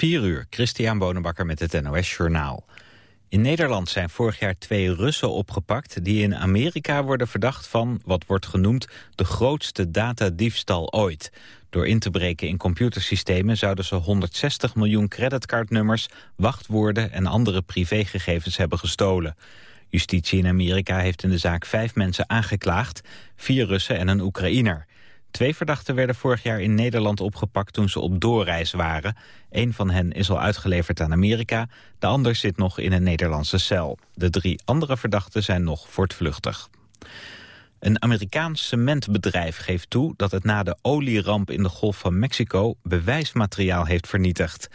4 uur, Christian Bonenbakker met het NOS Journaal. In Nederland zijn vorig jaar twee Russen opgepakt... die in Amerika worden verdacht van wat wordt genoemd... de grootste datadiefstal ooit. Door in te breken in computersystemen... zouden ze 160 miljoen creditcardnummers, wachtwoorden... en andere privégegevens hebben gestolen. Justitie in Amerika heeft in de zaak vijf mensen aangeklaagd... vier Russen en een Oekraïner. Twee verdachten werden vorig jaar in Nederland opgepakt toen ze op doorreis waren. Een van hen is al uitgeleverd aan Amerika, de ander zit nog in een Nederlandse cel. De drie andere verdachten zijn nog voortvluchtig. Een Amerikaans cementbedrijf geeft toe dat het na de olieramp in de Golf van Mexico bewijsmateriaal heeft vernietigd.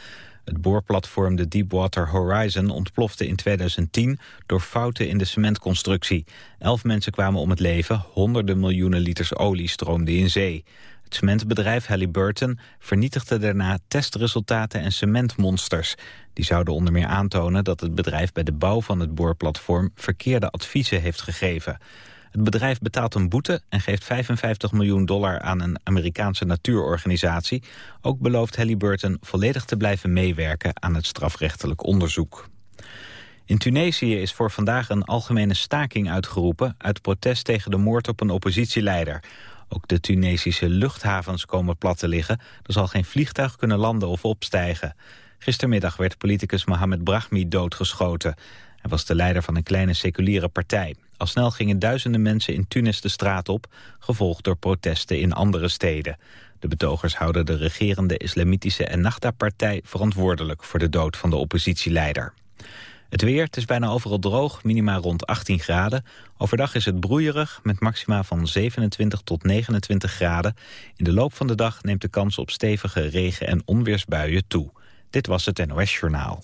Het boorplatform de Deepwater Horizon ontplofte in 2010 door fouten in de cementconstructie. Elf mensen kwamen om het leven, honderden miljoenen liters olie stroomden in zee. Het cementbedrijf Halliburton vernietigde daarna testresultaten en cementmonsters. Die zouden onder meer aantonen dat het bedrijf bij de bouw van het boorplatform verkeerde adviezen heeft gegeven. Het bedrijf betaalt een boete en geeft 55 miljoen dollar aan een Amerikaanse natuurorganisatie. Ook belooft Halliburton volledig te blijven meewerken aan het strafrechtelijk onderzoek. In Tunesië is voor vandaag een algemene staking uitgeroepen... uit protest tegen de moord op een oppositieleider. Ook de Tunesische luchthavens komen plat te liggen. Er zal geen vliegtuig kunnen landen of opstijgen. Gistermiddag werd politicus Mohamed Brahmi doodgeschoten. Hij was de leider van een kleine seculiere partij. Al snel gingen duizenden mensen in Tunis de straat op... gevolgd door protesten in andere steden. De betogers houden de regerende islamitische Ennahda-partij... verantwoordelijk voor de dood van de oppositieleider. Het weer, is bijna overal droog, minima rond 18 graden. Overdag is het broeierig, met maxima van 27 tot 29 graden. In de loop van de dag neemt de kans op stevige regen- en onweersbuien toe. Dit was het NOS Journaal.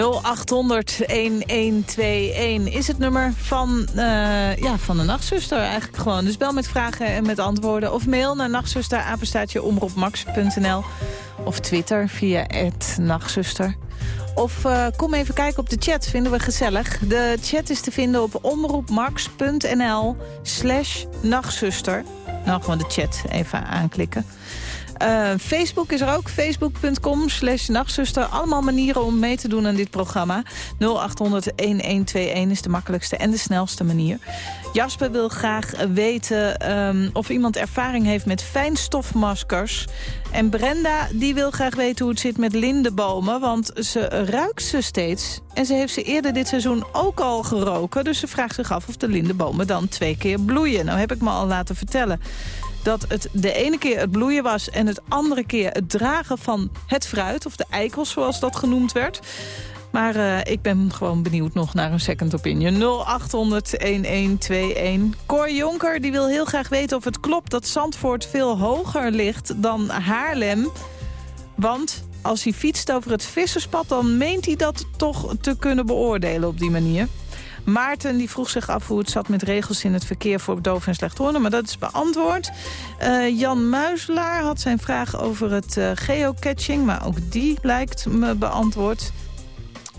0800-1121 is het nummer van, uh, ja, van de nachtzuster eigenlijk gewoon. Dus bel met vragen en met antwoorden. Of mail naar nachtzusterapenstaatjeomroepmax.nl Of Twitter via nachtzuster. Of uh, kom even kijken op de chat, vinden we gezellig. De chat is te vinden op omroepmax.nl slash nachtzuster. Nou, gewoon de chat even aanklikken. Uh, Facebook is er ook, facebook.com slash nachtzuster. Allemaal manieren om mee te doen aan dit programma. 0800-1121 is de makkelijkste en de snelste manier. Jasper wil graag weten um, of iemand ervaring heeft met fijnstofmaskers. En Brenda die wil graag weten hoe het zit met lindenbomen. Want ze ruikt ze steeds. En ze heeft ze eerder dit seizoen ook al geroken. Dus ze vraagt zich af of de lindenbomen dan twee keer bloeien. Nou heb ik me al laten vertellen dat het de ene keer het bloeien was... en het andere keer het dragen van het fruit, of de eikels zoals dat genoemd werd. Maar uh, ik ben gewoon benieuwd nog naar een second opinion. 0800-1121. Cor Jonker die wil heel graag weten of het klopt dat Zandvoort veel hoger ligt dan Haarlem. Want als hij fietst over het visserspad... dan meent hij dat toch te kunnen beoordelen op die manier. Maarten die vroeg zich af hoe het zat met regels in het verkeer voor doof en slechthorenden. Maar dat is beantwoord. Uh, Jan Muiselaar had zijn vraag over het uh, geocaching. Maar ook die lijkt me beantwoord.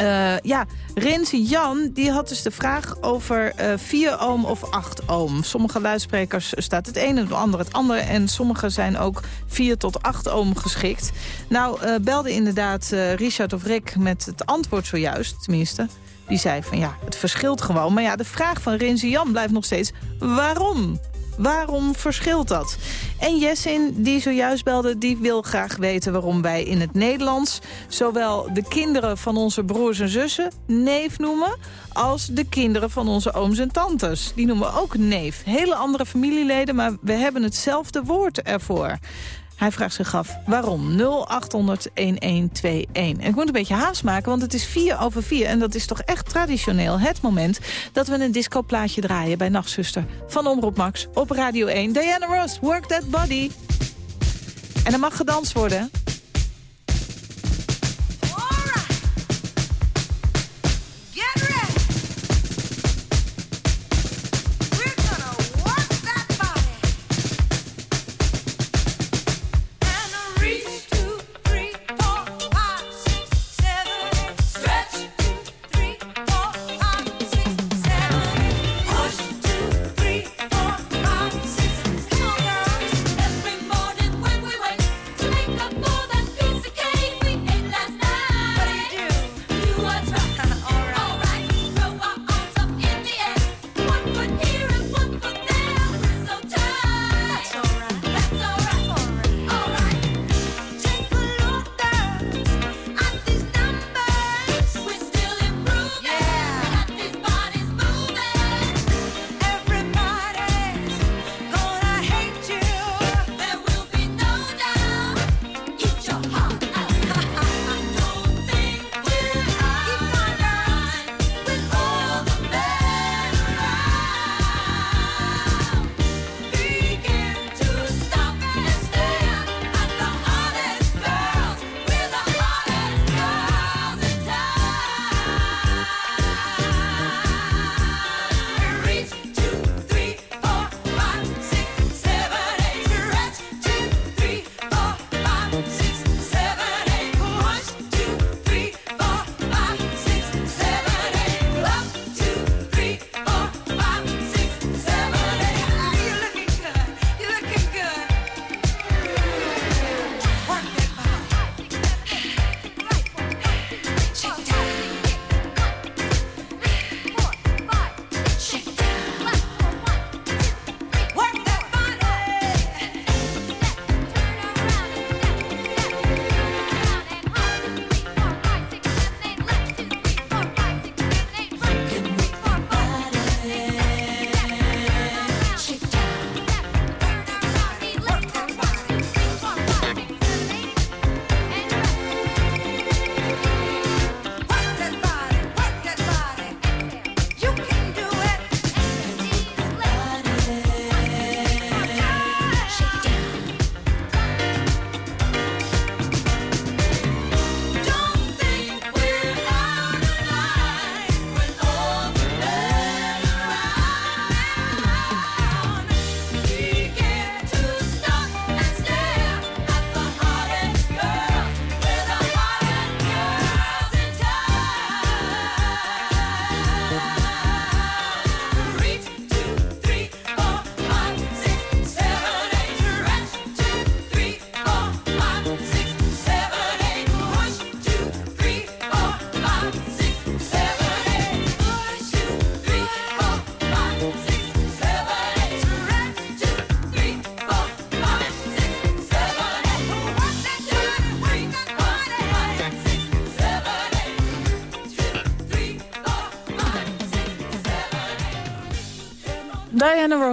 Uh, ja, Rinse Jan die had dus de vraag over uh, 4 ohm of 8 ohm. Sommige luidsprekers staat het ene, de andere het andere. En sommige zijn ook 4 tot 8 ohm geschikt. Nou, uh, belde inderdaad Richard of Rick met het antwoord zojuist, tenminste. Die zei van ja, het verschilt gewoon. Maar ja, de vraag van Rinze Jan blijft nog steeds waarom? Waarom verschilt dat? En Jessin, die zojuist belde, die wil graag weten waarom wij in het Nederlands... zowel de kinderen van onze broers en zussen neef noemen... als de kinderen van onze ooms en tantes. Die noemen we ook neef. Hele andere familieleden, maar we hebben hetzelfde woord ervoor. Hij vraagt zich af waarom. 0800 1121. En ik moet een beetje haast maken, want het is 4 over 4. En dat is toch echt traditioneel het moment dat we een discoplaatje draaien bij Nachtzuster. Van Omroep Max op Radio 1. Diana Ross, Work That Body. En er mag gedanst worden.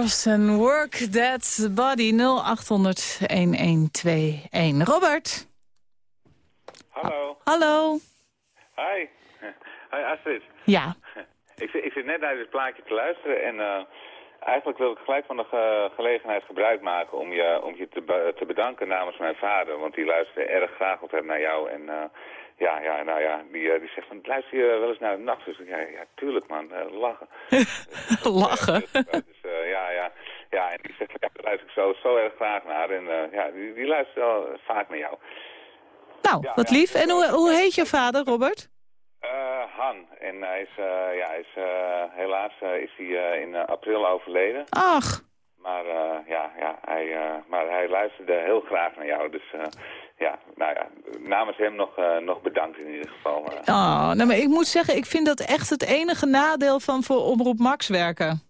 En Work That Body 0800-1121. Robert. Hallo. Hallo. Hi. Hi Astrid. Ja. Ik, zit- ik zit net naar dit plaatje te luisteren en eh, eigenlijk wil ik gelijk van de ge- gelegenheid gebruik maken om je, om je te, be- te bedanken namens mijn vader. Want die luisterde erg graag altijd naar jou en eh, ja, ja, nou ja, die, eh, die zegt van luister je wel eens naar de nacht? Dus ik, ja, ja, tuurlijk man, eh, lachen. Lachen. Dus, eh, dus, eh, ja, ja. Ja, en die zegt ja, daar luister ik zo, zo erg graag naar en ja, die, die luistert wel vaak naar jou. Nou, Ja, wat ja. lief. En hoe, hoe heet je vader, Robert? Eh, Han. En hij is, eh, ja, hij is helaas is hij in april overleden. Ach, Maar, eh, ja, ja, hij, eh, maar hij luisterde heel graag naar jou. Dus eh, ja, nou ja, namens hem nog, nog bedankt in ieder geval. oh, nou, maar ik moet zeggen, ik vind dat echt het enige nadeel van voor Omroep Max werken.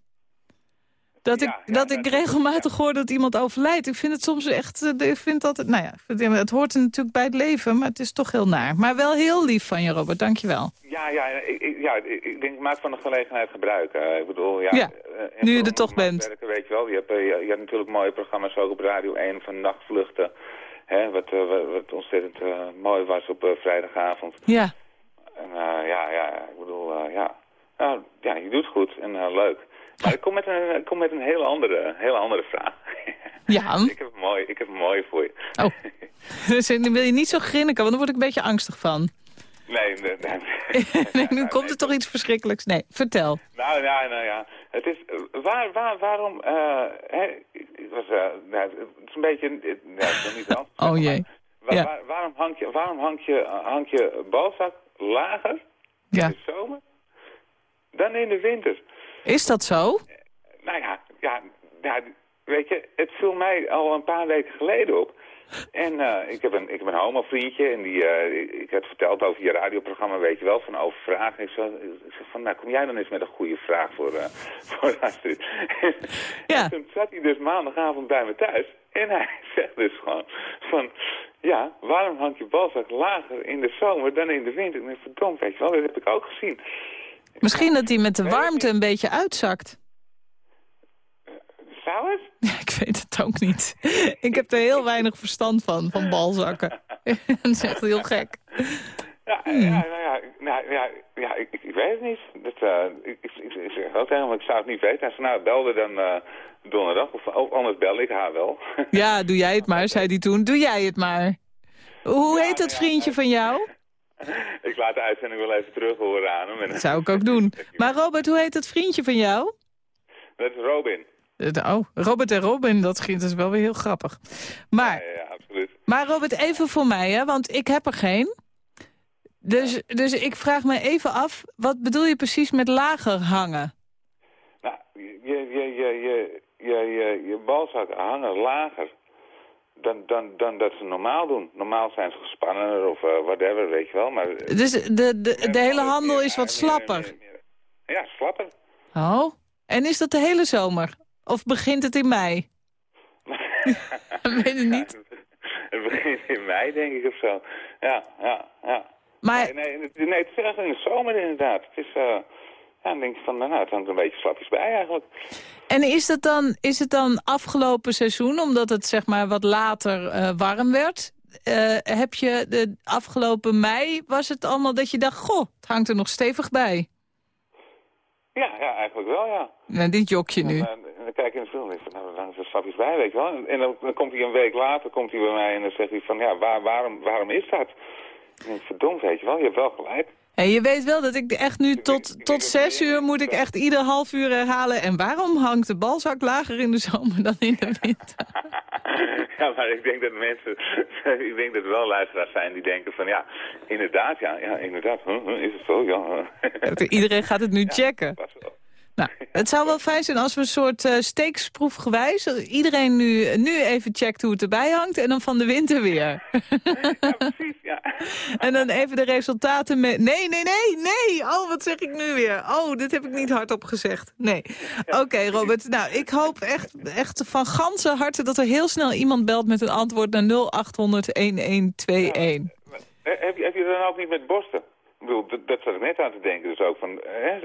Dat ik, Ja, ja, dat ik regelmatig hoor dat iemand overlijdt. Ik vind het soms echt, eh, ik vind dat, nou ja, het hoort er natuurlijk bij het leven, maar het is toch heel naar. Maar wel heel lief van je, Robert, dankjewel. Ja, ja, ik, ja, ik denk, maak van de gelegenheid gebruik. ik bedoel, ja... Eh, nu je er toch bent. Werken, weet je wel, je hebt, eh, je, je hebt natuurlijk mooie programma's ook op Radio 1 van nachtvluchten. Hè, wat, wat, wat ontzettend mooi was op vrijdagavond. Ja, En ja, ja, ik bedoel, ja. Nou, ja, je doet goed en leuk. Maar ik kom met een, ik kom met een hele andere, hele andere vraag. ja. ik, heb een mooi, ik heb een mooie voor je. Oh. Dus dan wil je niet zo grinniken, want dan word ik een beetje angstig van. nee, nee, nee. nee, nu Nee, komt nee, er toch iets verschrikkelijks. Nee, vertel. Nou, ja, nou ja. Het is, eh, waar, waar, waarom, eh, hè, het was, eh, nou, het is een beetje, eh, ja, ik niet antwoord Oh jee. maar waar- Ja. waar- waarom hang je, waarom hang je, hang je balzak lager Ja. in de zomer dan in de winter? Is dat zo? Nou ja, ja, weet je, het viel mij al een paar weken geleden op. En eh, ik heb een, ik heb een homo-vriendje en die, eh, ik, had verteld over je radioprogramma, weet je wel, van over vragen. Ik, zeg van, nou kom jij dan eens met een goede vraag voor, eh voor Astrid. Ja. En toen zat hij dus maandagavond bij me thuis en hij zegt dus gewoon van, ja, waarom hangt je balzak lager in de zomer dan in de winter? En ik verdomd, weet je wel, dat heb ik ook gezien. Misschien dat hij met de warmte een beetje uitzakt. Zou het? Ja, ik weet het ook niet. Ik heb er heel weinig verstand van, van balzakken. dat is echt heel gek. Ja, Hmm. ja, nou ja, nou, ja, ja ik, weet het niet. Dat, eh, ik, ik, ik, zeg ook hem, ik zou het niet weten. Hij zei, nou, belde dan eh, donderdag, of, of anders bel ik haar wel. Ja, doe jij het maar, zei hij toen. Doe jij het maar. Hoe Ja, heet dat ja, vriendje van jou? ik laat de uitzending wel even terug horen aan hem. Dat zou ik ook doen. Maar Robert, hoe heet dat vriendje van jou? Dat is Robin. Oh, Robert en Robin, dat is wel weer heel grappig. Maar, Ja, ja, absoluut. maar Robert, even voor mij, hè, want ik heb er geen. Dus, dus ik vraag me even af, wat bedoel je precies met lager hangen? Nou, je, je, je, je, je, je, je balzakken hangen lager dan, dan, dan dat ze normaal doen. Normaal zijn ze gespannener of eh, whatever, weet je wel. Maar, Dus de, de, de hele handel is wat slapper. Ja, slapper. Oh, en is dat de hele zomer? Of begint het in mei? Ik weet het niet. Het begint in mei, denk ik, of zo. Ja, ja, ja. Maar Nee, nee, het- nee, het is echt in de zomer inderdaad. Het is, eh, ja, dan denk ik van, nou, het hangt een beetje slapjes bij eigenlijk. En is het dan, is het dan afgelopen seizoen, omdat het zeg maar wat later eh, warm werd... eh, heb je de afgelopen mei, was het allemaal dat je dacht... goh, het hangt er nog stevig bij. Ja, ja, eigenlijk wel, ja. Nou, dit jokje nu. En, eh, en dan kijk ik in de film en denk ik van, nou, dan hangt er slapjes bij, weet je wel. En, en dan, dan komt hij een week later, komt hij bij mij en dan zegt hij van, ja, waar, waarom, waarom is dat? En ik denk, verdomd, weet je wel, je hebt wel gelijk. En je weet wel dat ik echt nu tot, tot zes uur moet ik echt ieder half uur herhalen. En waarom hangt de balzak lager in de zomer dan in de winter? ja, maar ik denk dat mensen, ik denk dat er wel luisteraars zijn die denken van, ja, inderdaad, ja, ja inderdaad, huh, huh, is het zo, ja. Iedereen gaat het nu checken. Pas. Nou, het zou wel fijn zijn als we een soort uh, steeksproefgewijs... iedereen nu, nu even checkt hoe het erbij hangt en dan van de winter weer. ja, precies, ja. En dan even de resultaten mee... Nee, nee, nee, nee! Oh, wat zeg ik nu weer? Oh, dit heb ik niet hardop gezegd. Nee. Oké, Robert. Nou, ik hoop echt, echt van ganse harte dat er heel snel iemand belt met een antwoord naar 0800-1121. heb, je, heb je dan ook niet met borsten? Ik bedoel, dat, dat zat ik net aan te denken dus ook. Van, hè,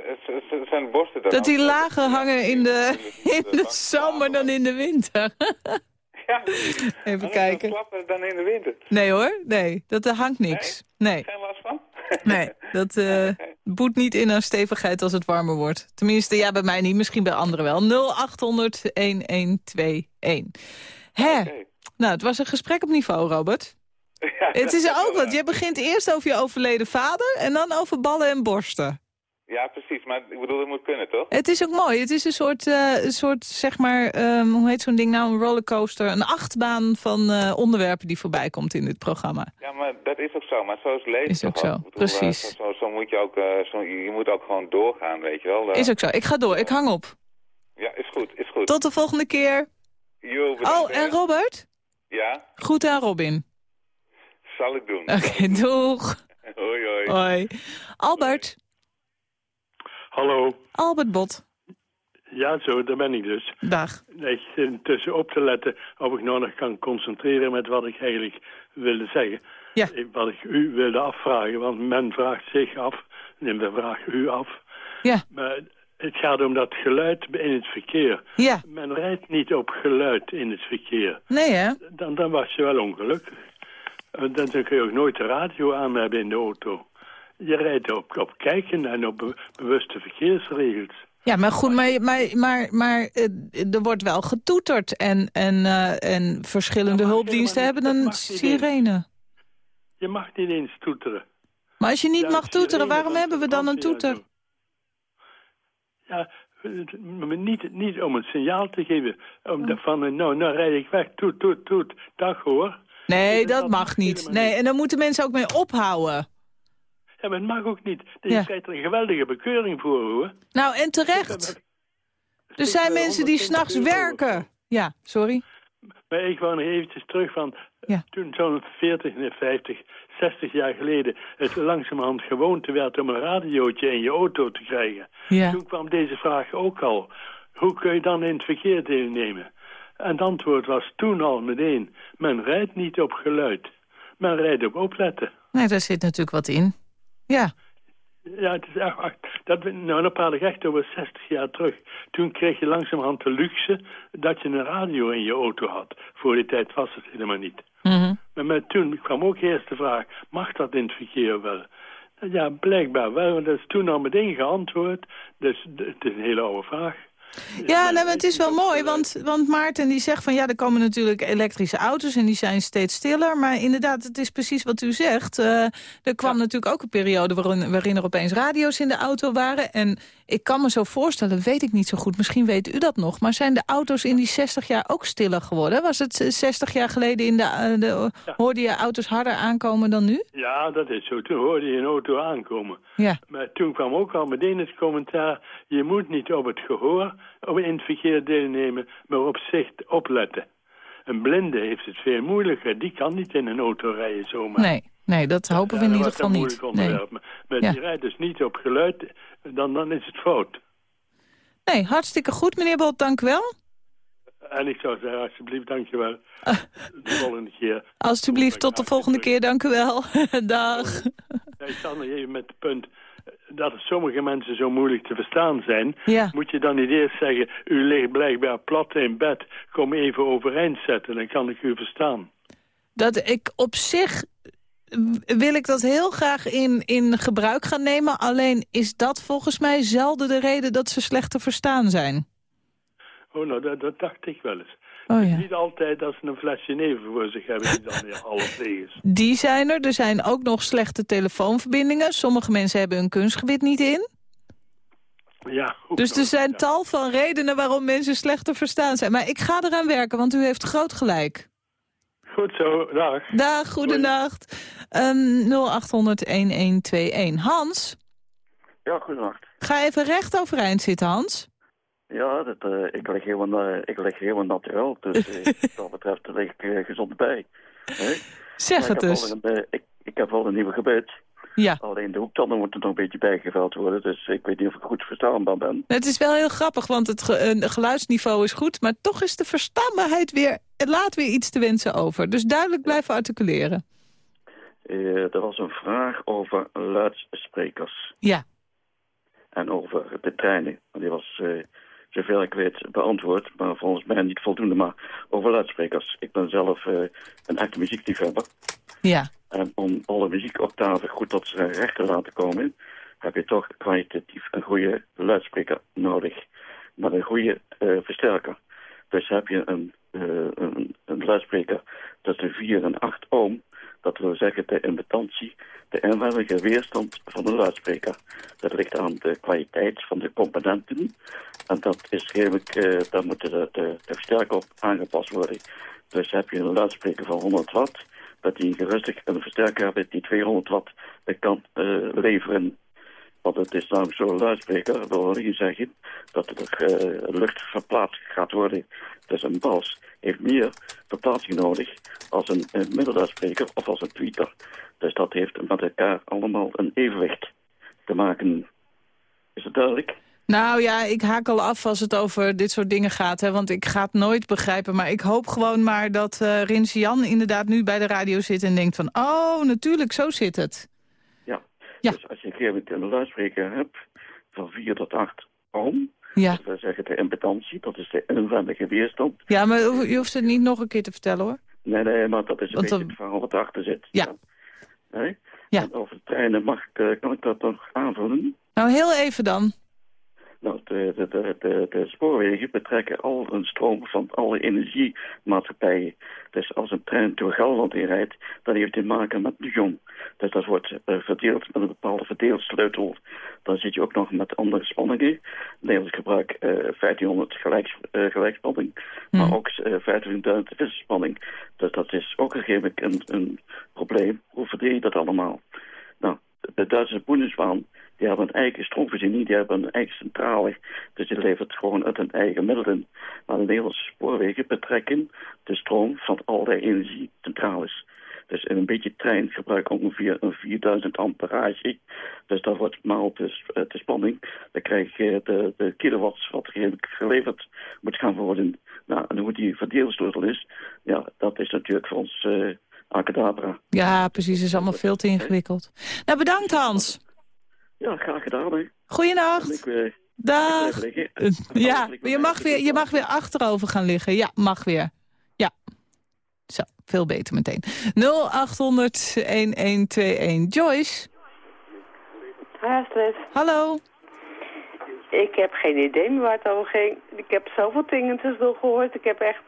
zijn borsten dan Dat die lagen hangen in de, in de zomer dan in de winter. Ja, even kijken. dan in de winter. Nee hoor, nee, dat er hangt niks. Nee. Geen last van? Nee, dat uh, boet niet in aan stevigheid als het warmer wordt. Tenminste, ja, bij mij niet, misschien bij anderen wel. 0800-1121. Hè? Nou, het was een gesprek op niveau, Robert. Het is ook wat. Je begint eerst over je overleden vader en dan over ballen en borsten. Ja, precies. Maar ik bedoel, het moet kunnen, toch? Het is ook mooi. Het is een soort, uh, een soort zeg maar, um, hoe heet zo'n ding nou? Een rollercoaster. Een achtbaan van uh, onderwerpen die voorbij komt in dit programma. Ja, maar dat is ook zo. Maar zo is leven Is ook zo, bedoel, precies. Uh, zo, zo, moet je ook, zo, je moet ook gewoon doorgaan, weet je wel. Is ook zo. Ik ga door. Ik hang op. Ja, is goed. Is goed. Tot de volgende keer. Oh, en Robert? Ja? Goed aan Robin. Zal ik doen. Oké, okay, doeg. hoi, hoi. Hoi. Albert. Hallo. Albert Bot. Ja, zo, daar ben ik dus. Dag. Ik zit intussen op te letten of ik nou nog kan concentreren met wat ik eigenlijk wilde zeggen. Ja. Wat ik u wilde afvragen, want men vraagt zich af, en men vraagt u af. Ja. Maar het gaat om dat geluid in het verkeer. Ja. Men rijdt niet op geluid in het verkeer. Nee, hè? Dan, dan was je wel ongelukkig. Dan kun je ook nooit de radio aan hebben in de auto. Je rijdt op, op kijken en op be bewuste verkeersregels. Ja, maar goed, maar, maar, maar, maar er wordt wel getoeterd. En, en, uh, en verschillende hulpdiensten hebben een sirene. Je mag niet eens toeteren. Maar als je niet ja, mag toeteren, waarom hebben we dan een toeter? Ja, niet, niet om een signaal te geven. Om van, nou, nou rijd ik weg, toet, toet, toet. Dag hoor. Nee, dat, dat mag niet. Nee, en daar moeten mensen ook mee ophouden. Ja, maar het mag ook niet. Je ja. krijgt er een geweldige bekeuring voor, hoor. Nou, en terecht. Er zijn mensen die s'nachts werken. Ja, sorry. Maar ik wou nog eventjes terug van... Ja. Toen zo'n 40, 50, 60 jaar geleden... het langzamerhand gewoonte werd om een radiootje in je auto te krijgen. Ja. Toen kwam deze vraag ook al. Hoe kun je dan in het verkeer deelnemen? En het antwoord was toen al meteen... men rijdt niet op geluid. Men rijdt op opletten. Nee, daar zit natuurlijk wat in. Ja. Ja, het is echt... Dat, nou, dan praat ik echt over 60 jaar terug. Toen kreeg je langzamerhand de luxe dat je een radio in je auto had. Voor die tijd was het helemaal niet. Mm -hmm. Maar met, toen kwam ook eerst de vraag, mag dat in het verkeer wel? Ja, blijkbaar wel, want dat is toen al meteen geantwoord. Dus het is een hele oude vraag. Ja, nee, maar het is wel mooi, want, want Maarten die zegt van... ja, er komen natuurlijk elektrische auto's en die zijn steeds stiller. Maar inderdaad, het is precies wat u zegt. Uh, er kwam ja. natuurlijk ook een periode waarin, waarin er opeens radio's in de auto waren. En ik kan me zo voorstellen, weet ik niet zo goed, misschien weet u dat nog... maar zijn de auto's in die 60 jaar ook stiller geworden? Was het 60 jaar geleden in de, de ja. hoorde je auto's harder aankomen dan nu? Ja, dat is zo. Toen hoorde je een auto aankomen. Ja. Maar toen kwam ook al meteen het commentaar... je moet niet op het gehoor om in het verkeer deelnemen, maar op zicht opletten. Een blinde heeft het veel moeilijker. Die kan niet in een auto rijden zomaar. Nee, nee dat hopen we in ieder geval niet. Nee. Maar, ja. die rijdt dus niet op geluid, dan, dan is het fout. Nee, hartstikke goed, meneer Bolt, dank u wel. En ik zou zeggen, alsjeblieft, dank je wel. Uh, de volgende keer. Alsjeblieft, tot de volgende keer, dank u wel. Dag. Ik sta nog even met het punt dat sommige mensen zo moeilijk te verstaan zijn... Ja. moet je dan niet eerst zeggen... u ligt blijkbaar plat in bed, kom even overeind zetten... dan kan ik u verstaan. Dat ik op zich wil ik dat heel graag in, in gebruik gaan nemen. Alleen is dat volgens mij zelden de reden dat ze slecht te verstaan zijn. Oh, nou, dat, dat dacht ik wel eens. Oh, ja. Niet altijd als ze een flesje neven voor zich hebben die dan weer half leeg is. Die zijn er. Er zijn ook nog slechte telefoonverbindingen. Sommige mensen hebben hun kunstgebied niet in. Ja, dus er zijn tal van redenen waarom mensen slecht te verstaan zijn. Maar ik ga eraan werken, want u heeft groot gelijk. Goed zo, dag. Dag, goedenacht. Um, 0800-1121. Hans? Ja, goedenacht. Ga even recht overeind zitten, Hans. Ja, dat, eh, ik, lig helemaal, uh, ik lig helemaal natuurlijk. Dus uh, wat dat betreft lig ik uh, gezond bij. Zeg het dus. Een, ik, ik, heb wel een nieuwe gebed. Ja. Alleen de hoektanden moeten nog een beetje bijgeveld worden. Dus ik weet niet of ik goed verstaanbaar ben. Het is wel heel grappig, want het ge geluidsniveau is goed. Maar toch is de verstaanbaarheid weer... Het laat weer iets te wensen over. Dus duidelijk blijven articuleren. Er was een vraag over luidsprekers. Ja. En over de treinen. Die was zover ik weet, beantwoord. Maar volgens mij niet voldoende. Maar over luidsprekers. Ik ben zelf uh, een echte muziekliefhebber. Ja. En om alle muziekoctaven goed tot zijn recht te laten komen... heb je toch kwalitatief een goede luidspreker nodig. Maar een goede uh, versterker. Dus heb je een, uh, een, een luidspreker tussen 4 en 8 ohm... Dat wil zeggen de impedantie, de inwendige weerstand van de luidspreker. Dat ligt aan de kwaliteit van de componenten. En dat is redelijk, uh, daar moet de, de, versterker op aangepast worden. Dus heb je een luidspreker van 100 watt, dat die gerustig een versterker heeft die 200 watt kan uh, leveren. Want het is namelijk zo'n luidspreker, dat wil niet zeggen dat er uh, lucht verplaatst gaat worden. Dus een bas heeft meer verplaatsing nodig als een, een of als een tweeter. Dus dat heeft met elkaar allemaal een evenwicht te maken. Is het duidelijk? Nou ja, ik haak al af als het over dit soort dingen gaat. Hè, want ik ga het nooit begrijpen. Maar ik hoop gewoon maar dat uh, Rins Jan inderdaad nu bij de radio zit en denkt van... oh, natuurlijk, zo zit het. Ja, ja. dus als je een keer een luidspreker hebt van 4 tot 8 ohm... Ja. We zeggen de impedantie, dat is de inwendige weerstand. Ja, maar je hoeft het niet nog een keer te vertellen hoor. Nee, nee, maar dat is een Want beetje het verhaal wat erachter zit. Ja. Nee? ja. En over de treinen mag ik, kan ik dat nog aanvullen? Nou, heel even dan. Nou, de, de, de, de, de spoorwegen betrekken al een stroom van alle energiemaatschappijen. Dus als een trein door Gelderland inrijdt, dan heeft het te maken met Lyon. Dus dat wordt uh, verdeeld met een bepaalde verdeelsleutel. Dan zit je ook nog met andere spanningen. Nederlands gebruik uh, 1500 gelijk, uh, gelijkspanning, Hmm. maar ook uh, 25.000 wisselspanning. Dus dat is ook een een, een probleem. Hoe verdeel je dat allemaal? Nou, de Duitse Bundesbahn die hebben een eigen stroomvoorziening, die hebben een eigen centrale. Dus die levert gewoon uit hun eigen middelen. Maar de Nederlandse spoorwegen betrekken de stroom van allerlei energiecentrales. Dus in een beetje trein gebruikt ongeveer een 4000 amperage. Dus dat wordt maal de, de spanning. Dan krijg je de, de kilowatts wat geleverd moet gaan worden. Nou, en hoe die verdeelsleutel is, ja, dat is natuurlijk voor ons uh, acadabra. Ja, precies. is allemaal veel te ingewikkeld. Nou, bedankt Hans. Ja, graag gedaan. Hè. Goeienacht. Ik, uh, Dag. Ja, je mag, weer, je mag weer achterover gaan liggen. Ja, mag weer. Ja. Zo, veel beter meteen. 0800-1121. Joyce? Hi Astrid. Hallo. Ik heb geen idee meer waar het over ging. Ik heb zoveel dingen tussendoor gehoord. Ik heb echt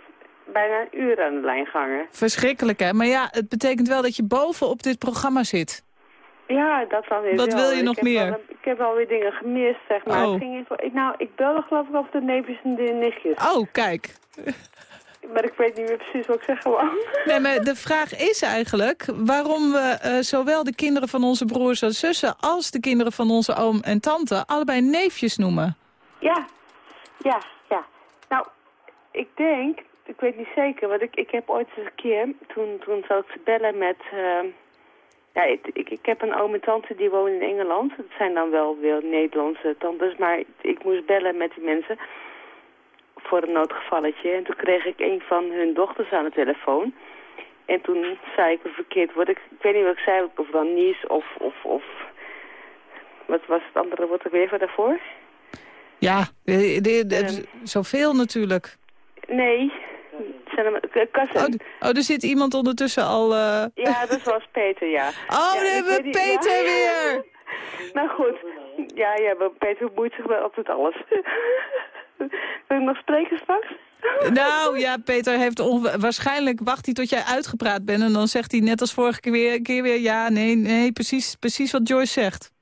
bijna een uur aan de lijn gangen. Verschrikkelijk, hè? Maar ja, het betekent wel dat je boven op dit programma zit. Ja, dat dan weer Wat wel. wil je ik nog meer? Ik heb alweer dingen gemist, zeg maar. Oh. Het ging even, ik, nou, ik belde geloof ik over de neefjes en de nichtjes. Oh, kijk. Maar ik weet niet meer precies wat ik zeg gewoon. Nee, maar de vraag is eigenlijk waarom we uh, zowel de kinderen van onze broers en zussen... als de kinderen van onze oom en tante allebei neefjes noemen. Ja, ja, ja. Nou, ik denk, ik weet niet zeker, want ik, ik heb ooit eens een keer... toen, toen zat ik te bellen met... Uh, ja, ik, ik, ik heb een oom en tante die wonen in Engeland. Dat zijn dan wel weer Nederlandse tantes, maar ik moest bellen met die mensen voor een noodgevalletje. En toen kreeg ik een van hun dochters aan de telefoon. En toen zei ik een verkeerd woord. Ik, ik weet niet wat ik zei, of dan Nies of, of, of... Wat was het andere woord ook weer voor daarvoor? Ja, de, de, de, um, zoveel natuurlijk. Nee, Oh, oh, er zit iemand ondertussen al... Uh... Ja, dat was Peter, ja. Oh, ja, dan hebben we Peter weer! nou goed, ja, ja, maar Peter bemoeit zich wel altijd alles. Wil ik nog spreken straks? Nou ja, Peter heeft waarschijnlijk wacht hij tot jij uitgepraat bent... en dan zegt hij net als vorige keer weer, keer weer ja, nee, nee, precies, precies wat Joyce zegt.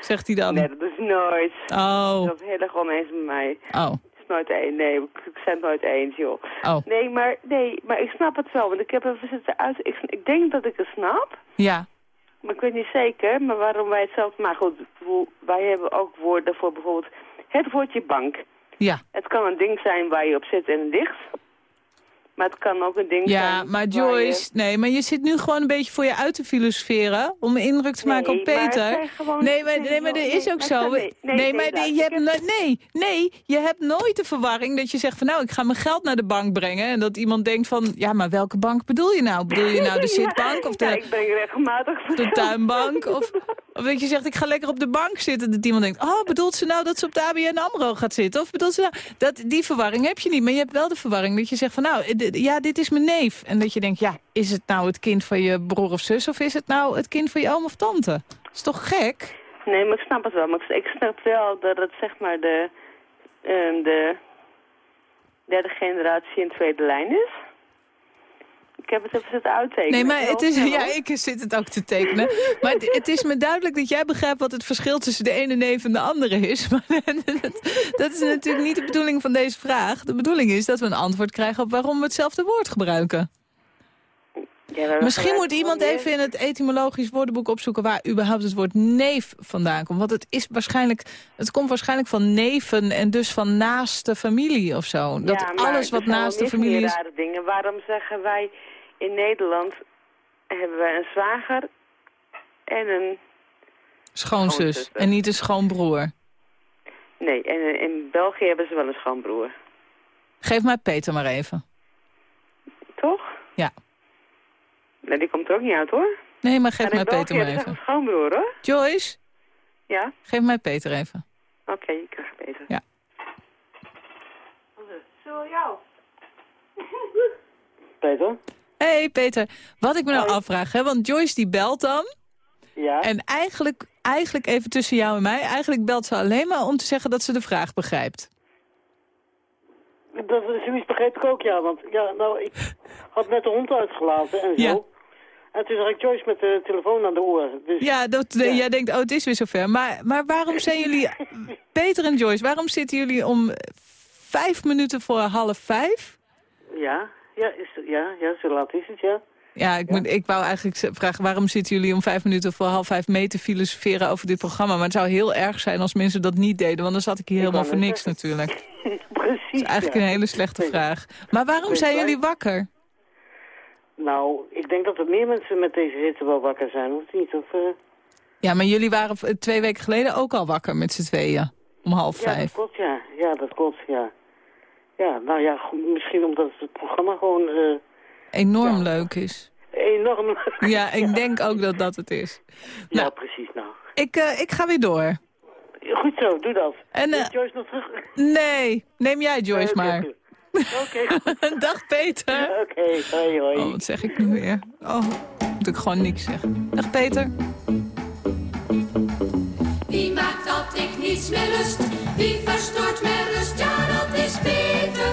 Zegt hij dan. Nee, dat is nooit. Oh. Dat is heel erg oneens met mij. Oh. Nooit één, nee, ik het nooit eens, joh. Oh. Nee, maar, nee, maar ik snap het wel, want ik heb even zitten uit... Ik, ik denk dat ik het snap. Ja. maar ik weet niet zeker. Maar waarom wij het zelf... Maar goed, wij hebben ook woorden voor bijvoorbeeld het woordje bank. Ja. Het kan een ding zijn waar je op zit en dicht. Maar het kan ook een ding zijn... Ja, maar Joyce, nee, maar je zit nu gewoon een beetje voor je uit te filosoferen... om een indruk te maken Nee, op Peter. nee, maar, nee, maar dat is ook zo. nee, nee, nee, maar je hebt, heb- nee, nee, je hebt nooit de verwarring dat je zegt van... nou, ik ga mijn geld naar de bank brengen... en dat iemand denkt van, ja, maar welke bank bedoel je nou? Bedoel je nou de zitbank of Ja, de, ik ben regelmatig... de tuinbank? Of, of dat je zegt, ik ga lekker op de bank zitten... dat iemand denkt, oh, bedoelt ze nou dat ze op de ABN AMRO gaat zitten? Of bedoelt ze nou... Dat, die verwarring heb je niet, maar je hebt wel de verwarring dat je zegt van... nou, ja, dit is mijn neef. En dat je denkt, ja, is het nou het kind van je broer of zus... of is het nou het kind van je oom of tante? Dat is toch gek? Nee, maar ik snap het wel. Maar ik- ik snap wel dat het zeg maar de, ehm, de derde generatie in tweede lijn is. Ik heb het even zitten uittekenen. Nee, maar het is, ja, ik zit het ook te tekenen. Maar het, het is me duidelijk dat jij begrijpt wat het verschil tussen de ene neef en de andere is. Maar dat, dat is natuurlijk niet de bedoeling van deze vraag. De bedoeling is dat we een antwoord krijgen op waarom we hetzelfde woord gebruiken. Ja, Misschien moet iemand even in het etymologisch woordenboek opzoeken waar überhaupt het woord neef vandaan komt. Want het is waarschijnlijk, het komt waarschijnlijk van neven en dus van naaste familie of zo. Dat Ja, alles wat naast de familie is. Waarom zeggen wij in Nederland hebben wij een zwager en een... Schoonzus en niet een schoonbroer. Nee, en in België hebben ze wel een schoonbroer. Geef mij Peter maar even. Toch? Ja. Nee, die komt er ook niet uit hoor. Nee, maar geef mij Peter maar even. een schoonbroer hoor. Joyce, Ja? geef mij Peter even. Oké, ik krijg beter. Ja. Zo, jou. Peter? Hey, Peter, wat ik me nou afvraag, hè, want Joyce die belt dan... Ja? en eigenlijk, eigenlijk even tussen jou en mij... eigenlijk belt ze alleen maar om te zeggen dat ze de vraag begrijpt. Dat, zoiets begreep ik ook, ja. Want ja, nou, ik had net de hond uitgelaten en zo. Ja. En toen zag ik Joyce met de telefoon aan de oor. Dus Ja, dat, Ja. jij denkt, oh, het is weer zover. Maar, maar waarom zijn jullie... Peter en Joyce, waarom zitten jullie om vijf minuten voor half vijf... ja, ja, is, ja, ja, zo laat is het, ja. Ja, ik, Moet, ik wou eigenlijk vragen, waarom zitten jullie om vijf minuten voor half vijf mee te filosoferen over dit programma? Maar het zou heel erg zijn als mensen dat niet deden, want dan zat ik hier Ik helemaal voor niks zeggen. natuurlijk. Precies, Dat is eigenlijk ja. een hele slechte Nee. vraag. Maar waarom zijn waar. jullie wakker? Nou, ik denk dat er meer mensen met deze hitte wel wakker zijn, of niet? Of, eh, Ja, maar jullie waren twee weken geleden ook al wakker met z'n tweeën. Om half Ja, dat vijf. klopt, ja. Ja, dat klopt, ja. Ja, nou ja, misschien omdat het programma gewoon eh, Enorm Ja. leuk is. enorm... Ja, ik denk ook dat dat het is. Ja, Nou. precies, nou. Ik, eh, ik ga weer door. Goed zo, doe dat. En, eh, Is Joyce nog terug? nee, neem jij Joyce maar. Oké. Dag Peter. Oké, hoi, hoi. Oh, wat zeg ik nu weer? Oh, moet ik gewoon niks zeggen. Dag Peter. Wie maakt dat ik niets meer lust? Wie verstoort mijn rust? Ja, is Peter.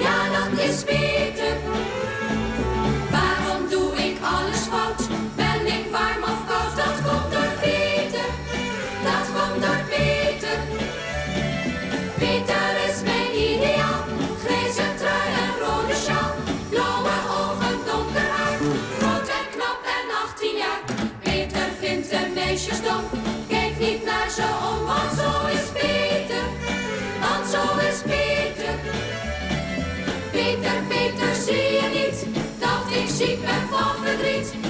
Ja, dat is Peter. Ik ben van verdriet?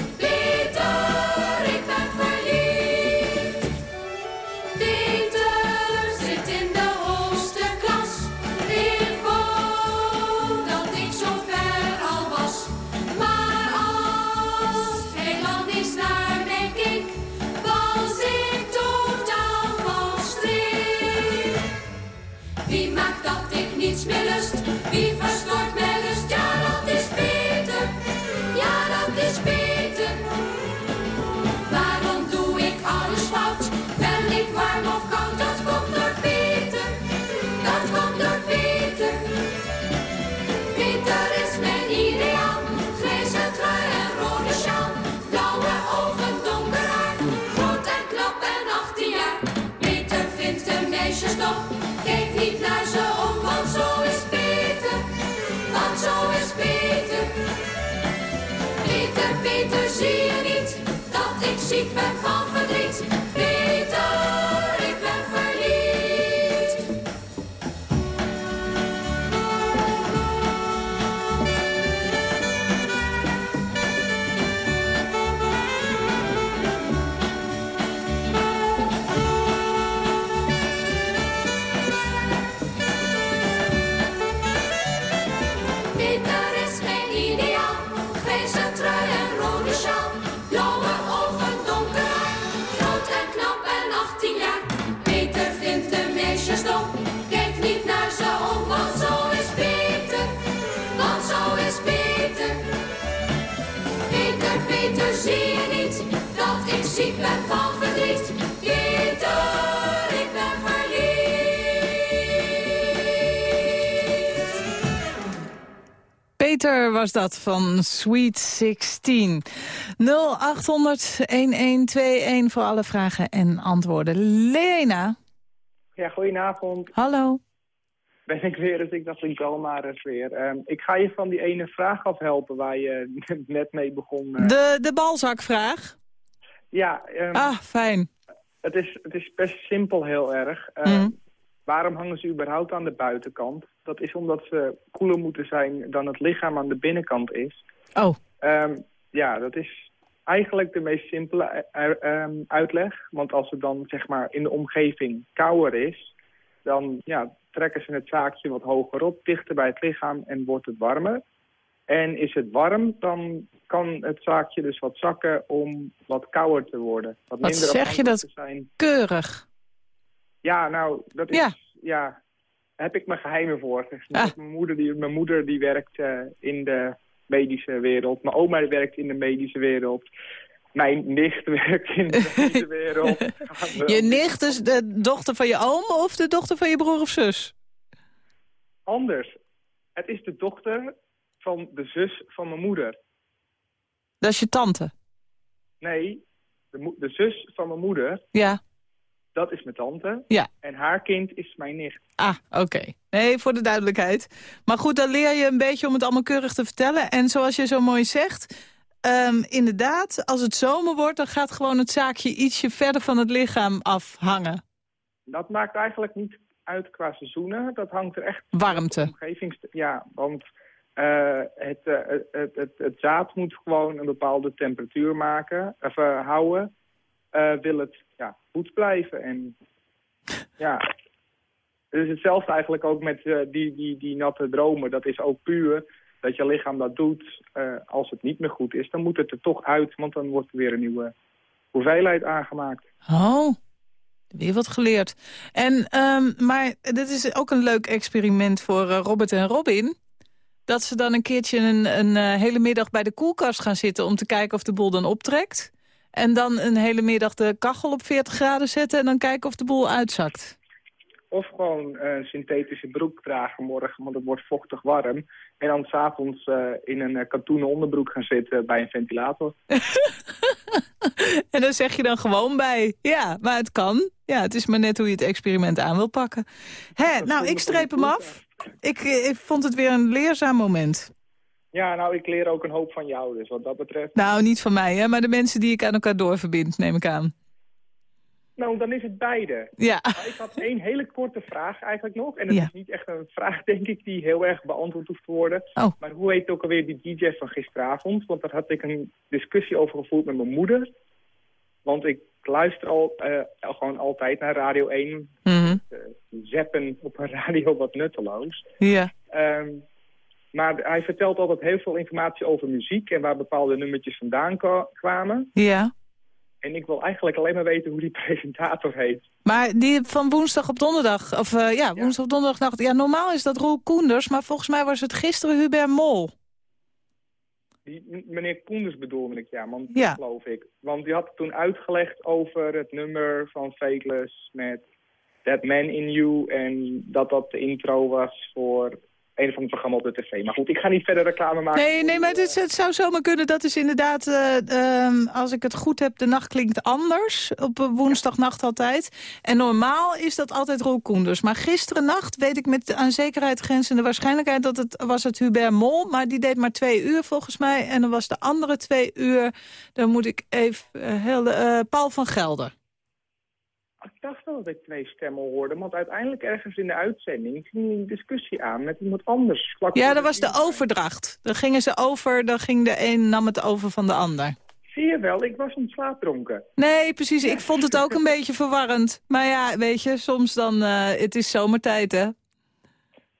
zusjes kijk niet naar ze om, want zo is Peter, want zo is Peter. Peter, Peter, zie je niet, dat ik ziek ben van verdriet, Peter. Ik ziek ben van verdriet? Peter, ik ben verliefd. Peter was dat van Sweet 16. 0800-1121 voor alle vragen en antwoorden. Lena, Ja, goedenavond. hallo. Ben ik weer, dus ik dacht ik bel maar eens weer. Ehm, ik ga je van die ene vraag afhelpen waar je net mee begon. eh. De, de balzakvraag. Ja, ehm, Ah, fijn. het, is, het is best simpel heel erg. Ehm, Mhm. Waarom hangen ze überhaupt aan de buitenkant? Dat is omdat ze koeler moeten zijn dan het lichaam aan de binnenkant is. Oh, Ehm, ja, dat is eigenlijk de meest simpele eh, eh, ehm, uitleg. Want als het dan zeg maar in de omgeving kouder is, dan ja, trekken ze het zaakje wat hoger op, dichter bij het lichaam en wordt het warmer. En is het warm, dan kan het zaakje dus wat zakken om wat kouder te worden. Wat, Wat minder zeg je dat? te zijn. keurig. Ja, nou, dat is... Ja. Ja. daar heb ik mijn geheimen voor. Dus Ah. Mijn, moeder, die, mijn moeder die werkt eh, in de medische wereld. Mijn oma die werkt in de medische wereld. Mijn nicht werkt in de medische wereld. Je nicht is de dochter van je oom of de dochter van je broer of zus? Anders. Het is de dochter van de zus van mijn moeder. Dat is je tante. Nee, de, de zus van mijn moeder, Ja, dat is mijn tante. ja. En haar kind is mijn nicht. Ah, oké. Nee, voor de duidelijkheid. Maar goed, dan leer je een beetje om het allemaal keurig te vertellen. En zoals je zo mooi zegt, ehm, inderdaad, als het zomer wordt... dan gaat gewoon het zaakje ietsje verder van het lichaam afhangen. Dat maakt eigenlijk niet uit qua seizoenen. Dat hangt er echt Warmte. omgevings... Ja, want eh, het, eh, het, het, het, het zaad moet gewoon een bepaalde temperatuur maken, of, eh, houden. wil het ja, goed blijven. En ja, het is hetzelfde eigenlijk ook met die, die, die natte dromen. Dat is ook puur dat je lichaam dat doet. Als het niet meer goed is, dan moet het er toch uit, want dan wordt er weer een nieuwe hoeveelheid aangemaakt. Oh, weer wat geleerd. En, ehm, maar dit is ook een leuk experiment voor Robert en Robin. Dat ze dan een keertje een, een eh, hele middag bij de koelkast gaan zitten... om te kijken of de boel dan optrekt. En dan een hele middag de kachel op 40 graden zetten... en dan kijken of de boel uitzakt. Of gewoon eh, een synthetische broek dragen morgen, want het wordt vochtig warm. En dan s'avonds uh, in een katoenen onderbroek gaan zitten bij een ventilator. en dan zeg je dan gewoon bij. Ja, maar het kan. Ja, het is maar net hoe je het experiment aan wil pakken. Hè, nou, ik streep hem af. Ik, ik vond het weer een leerzaam moment. Ja, nou, ik leer ook een hoop van jou, dus wat dat betreft. Nou, niet van mij, hè, maar de mensen die ik aan elkaar doorverbind, neem ik aan. Nou, dan is het beide. Ja. Maar ik had één hele korte vraag eigenlijk nog. En het Ja. is niet echt een vraag, denk ik, die heel erg beantwoord hoeft te worden. Oh. Maar hoe heet ook alweer die DJ van gisteravond? Want daar had ik een discussie over gevoerd met mijn moeder. Want ik luister al, eh, gewoon altijd naar Radio 1. Mhm. Eh, zeppen op een radio wat nutteloos. Ja. Ehm, maar hij vertelt altijd heel veel informatie over muziek... en waar bepaalde nummertjes vandaan kwa- kwamen. Ja. En ik wil eigenlijk alleen maar weten hoe die presentator heet. Maar die van woensdag op donderdag, of eh, ja, woensdag op donderdagnacht. Ja, normaal is dat Roel Koenders, maar volgens mij was het gisteren Hubert Mol. Die, meneer Koenders bedoelde ik, ja, want, Ja. geloof ik. Want die had toen uitgelegd over het nummer van Fakeless met That Man In You... en dat dat de intro was voor een of ander programma op de tv. Maar goed, ik ga niet verder reclame maken. Nee, nee, maar het, zou zomaar kunnen. Dat is inderdaad, eh, ehm, als ik het goed heb, de nacht klinkt anders. Op eh, woensdagnacht altijd. En normaal is dat altijd Roel Koenders. Maar gisteren nacht weet ik met aan zekerheid grenzende waarschijnlijkheid... dat het was het Hubert Mol, maar die deed maar twee uur volgens mij. En dan was de andere twee uur, dan moet ik even... eh, heel, eh, Paul van Gelder. Ik dacht wel dat ik twee stemmen hoorde, want uiteindelijk ergens in de uitzending ging een discussie aan met iemand anders. vlak Ja, dat was de overdracht. Dan gingen ze over, dan ging de een nam het over van de ander. Zie je wel, ik was niet slaapdronken. Nee, precies. Ik vond het ook een beetje verwarrend. Maar ja, weet je, soms dan... eh, het is zomertijd, hè?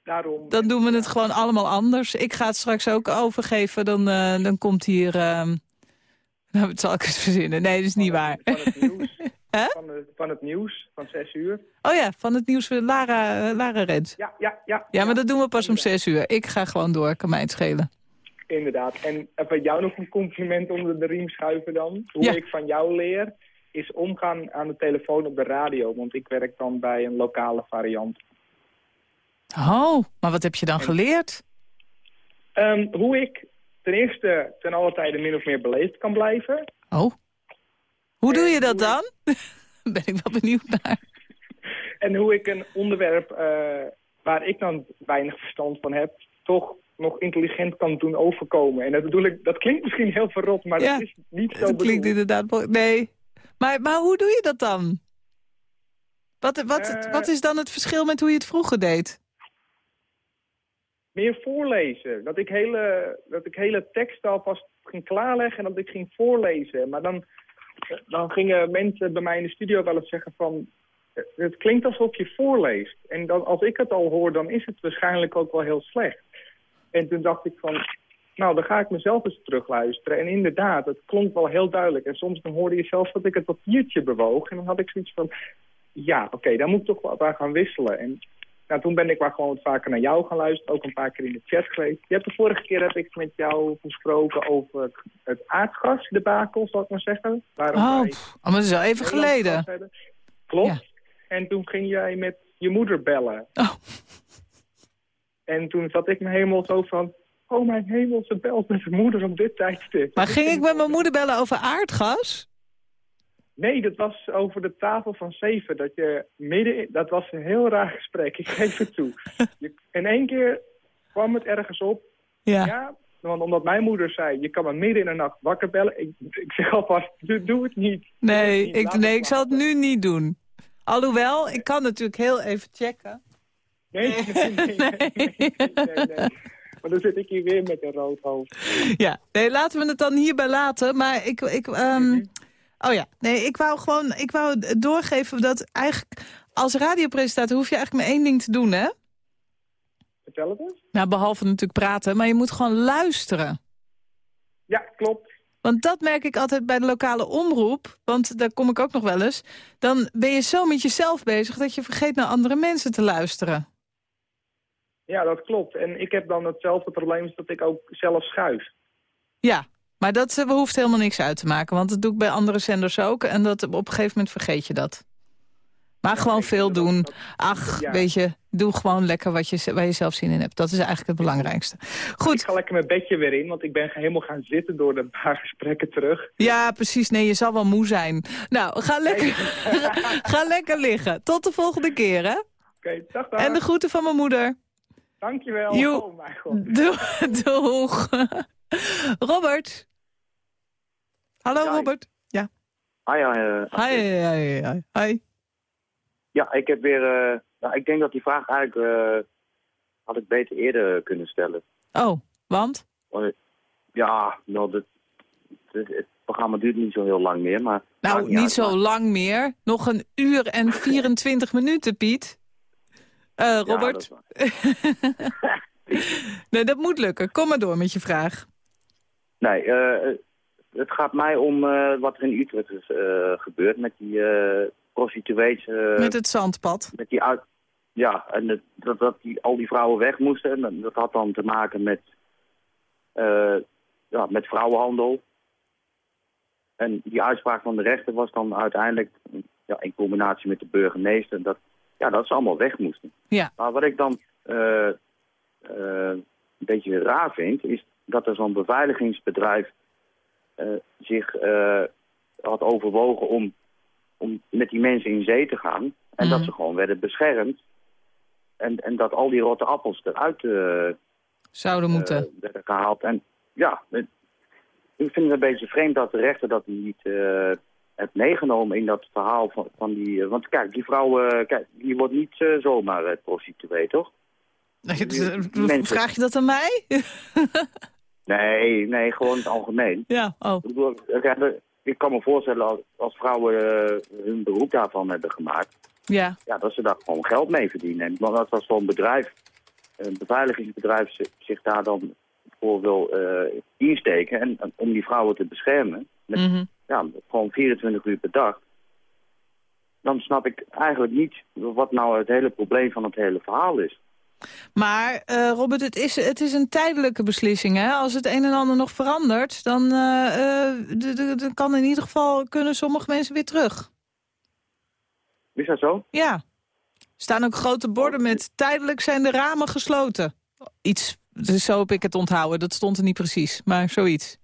Daarom. Dan doen we het gewoon allemaal anders. Ik ga het straks ook overgeven. Dan, eh, dan komt hier... ehm, Nou, wat zal ik het verzinnen? Nee, dat is niet waar. Van het nieuws. Hè? van, het- van het nieuws, van zes uur. Oh ja, van het nieuws van Lara, eh, Lara Rens. Ja, ja, ja. Ja, maar dat doen we pas om zes uur. Ik ga gewoon door, kan mij het schelen. Inderdaad. En van jou nog een compliment onder de riem schuiven dan. Hoe Ja. ik van jou leer, is omgaan aan de telefoon op de radio. Want ik werk dan bij een lokale variant. Oh, maar wat heb je dan geleerd? Ehm, hoe ik ten eerste ten alle tijde min of meer beleefd kan blijven. Oh. Hoe doe je dat dan? ben ik wel benieuwd naar. En hoe ik een onderwerp eh, waar ik dan weinig verstand van heb, toch nog intelligent kan doen overkomen. En dat bedoel ik, dat klinkt misschien heel verrot, maar Ja, dat is niet zo Dat klinkt bedoeld. inderdaad... Nee. Maar, maar hoe doe je dat dan? Wat, wat, Eh. wat is dan het verschil met hoe je het vroeger deed? Meer voorlezen. Dat ik hele, dat ik hele teksten alvast ging klaarleggen en dat ik ging voorlezen. Maar dan, dan gingen mensen bij mij in de studio wel eens zeggen van... "Eh, Het klinkt alsof je voorleest. En dan, als ik het al hoor, dan is het waarschijnlijk ook wel heel slecht. En toen dacht ik van, nou, dan ga ik mezelf eens terugluisteren. En inderdaad, het klonk wel heel duidelijk. En soms dan hoorde je zelfs dat ik het papiertje bewoog. En dan had ik zoiets van, ja, oké, daar moet ik toch wat aan gaan wisselen. En nou, toen ben ik maar gewoon wat vaker naar jou gaan luisteren. Ook een paar keer in de chat geweest. Je hebt de vorige keer heb ik met jou gesproken over het, het aardgasdebakel, zal ik maar zeggen. Waarom Oh, wij oh, maar dat is al even geleden. Klopt. Ja. En toen ging jij met je moeder bellen. Oh. En toen zat ik me helemaal zo van... Oh, mijn hemel, ze belt met zijn moeder op dit tijdstip. Maar ging ik met mijn moeder bellen over aardgas? Nee, dat was over de tafel van zeven. Dat je midden in, dat was een heel raar gesprek, ik geef het toe. Je, in één keer kwam het ergens op. Ja. Ja, want omdat mijn moeder zei, je kan me midden in de nacht wakker bellen. Ik, ik zeg alvast, doe, doe het niet. Nee, het niet. ik, nee, ik zal het nu niet doen. Alhoewel, ik kan natuurlijk heel even checken. Nee, nee, nee, nee, nee, nee, nee. Maar dan zit ik hier weer met een rood hoofd. Ja, nee, laten we het dan hierbij laten. Maar ik, ik ehm, oh ja, nee, ik wou gewoon, ik wou doorgeven dat eigenlijk als radiopresentator hoef je eigenlijk maar één ding te doen, hè? Vertel het eens. Nou, behalve natuurlijk praten, maar je moet gewoon luisteren. Ja, klopt. Want dat merk ik altijd bij de lokale omroep. Want daar kom ik ook nog wel eens. Dan ben je zo met jezelf bezig dat je vergeet naar andere mensen te luisteren. Ja, dat klopt. En ik heb dan hetzelfde probleem dat ik ook zelf schuif. Ja, maar dat eh, hoeft helemaal niks uit te maken. Want dat doe ik bij andere zenders ook. En dat, op een gegeven moment vergeet je dat. Maar gewoon ik veel doen. dat- Ach, ja. weet je, doe gewoon lekker wat je, waar je zelf zin in hebt. Dat is eigenlijk het belangrijkste. Ik Goed, ga lekker mijn bedje weer in, want ik ben helemaal gaan zitten door de paar gesprekken terug. ja, precies. Nee, je zal wel moe zijn. Nou, ga lekker, ga lekker liggen. Tot de volgende keer, hè? Oké, dag dag. En de groeten van mijn moeder. Dankjewel. Joe. Oh mijn god. Doeg. Doeg. Robert. Hallo, Ja, Robert. Ja. Ja, eh, Hi, hi, hi, hi. ja, ik heb weer. eh, nou, ik denk dat die vraag eigenlijk eh, had ik beter eerder kunnen stellen. Oh, want? Want, ja, nou, het programma duurt niet zo heel lang meer, maar. Nou, niet zo lang meer. Nog een uur en 24 minuten, Piet. Eh, Ja, Robert. dat nee, dat moet lukken. Kom maar door met je vraag. Nee, eh, het gaat mij om eh, wat er in Utrecht is eh, gebeurd met die prostituees. met het zandpad. met die uit... Ja, en het- dat, dat die, al die vrouwen weg moesten. En dat, dat had dan te maken met, ja, met vrouwenhandel. En die uitspraak van de rechter was dan uiteindelijk ja, in combinatie met de burgemeester... dat, ja, dat ze allemaal weg moesten. Ja. Maar wat ik dan een beetje raar vind, is dat er zo'n beveiligingsbedrijf eh, zich eh, had overwogen om, om met die mensen in zee te gaan. En dat Mhm. ze gewoon werden beschermd. En, en dat al die rotte appels eruit eh, Zouden moeten. werden gehaald. En ja, ik vind het een beetje vreemd dat de rechter dat niet heeft meegenomen in dat verhaal van, van die... want kijk, die vrouw, kijk, die wordt niet zomaar prostituee, toch? mensen- Vraag je dat aan mij? Nee, nee, gewoon in het algemeen. ja, oh. Ik, bedoel, ik kan me voorstellen als, als vrouwen eh, hun beroep daarvan hebben gemaakt... Ja. Ja, dat ze daar gewoon geld mee verdienen. En want als zo'n bedrijf, een beveiligingsbedrijf zi- zich daar dan voor wil eh, insteken... En, en om die vrouwen te beschermen, met Mhm. ja, gewoon 24 uur per dag... dan snap ik eigenlijk niet wat nou het hele probleem van het hele verhaal is. Maar eh, Robert, het is, het is een tijdelijke beslissing. Hè? Als het een en ander nog verandert, dan d- kan in ieder geval kunnen sommige mensen weer terug. Is dat zo? Ja. Er staan ook grote borden met tijdelijk zijn de ramen gesloten. Iets, dus zo heb ik het onthouden. Dat stond er niet precies, maar zoiets.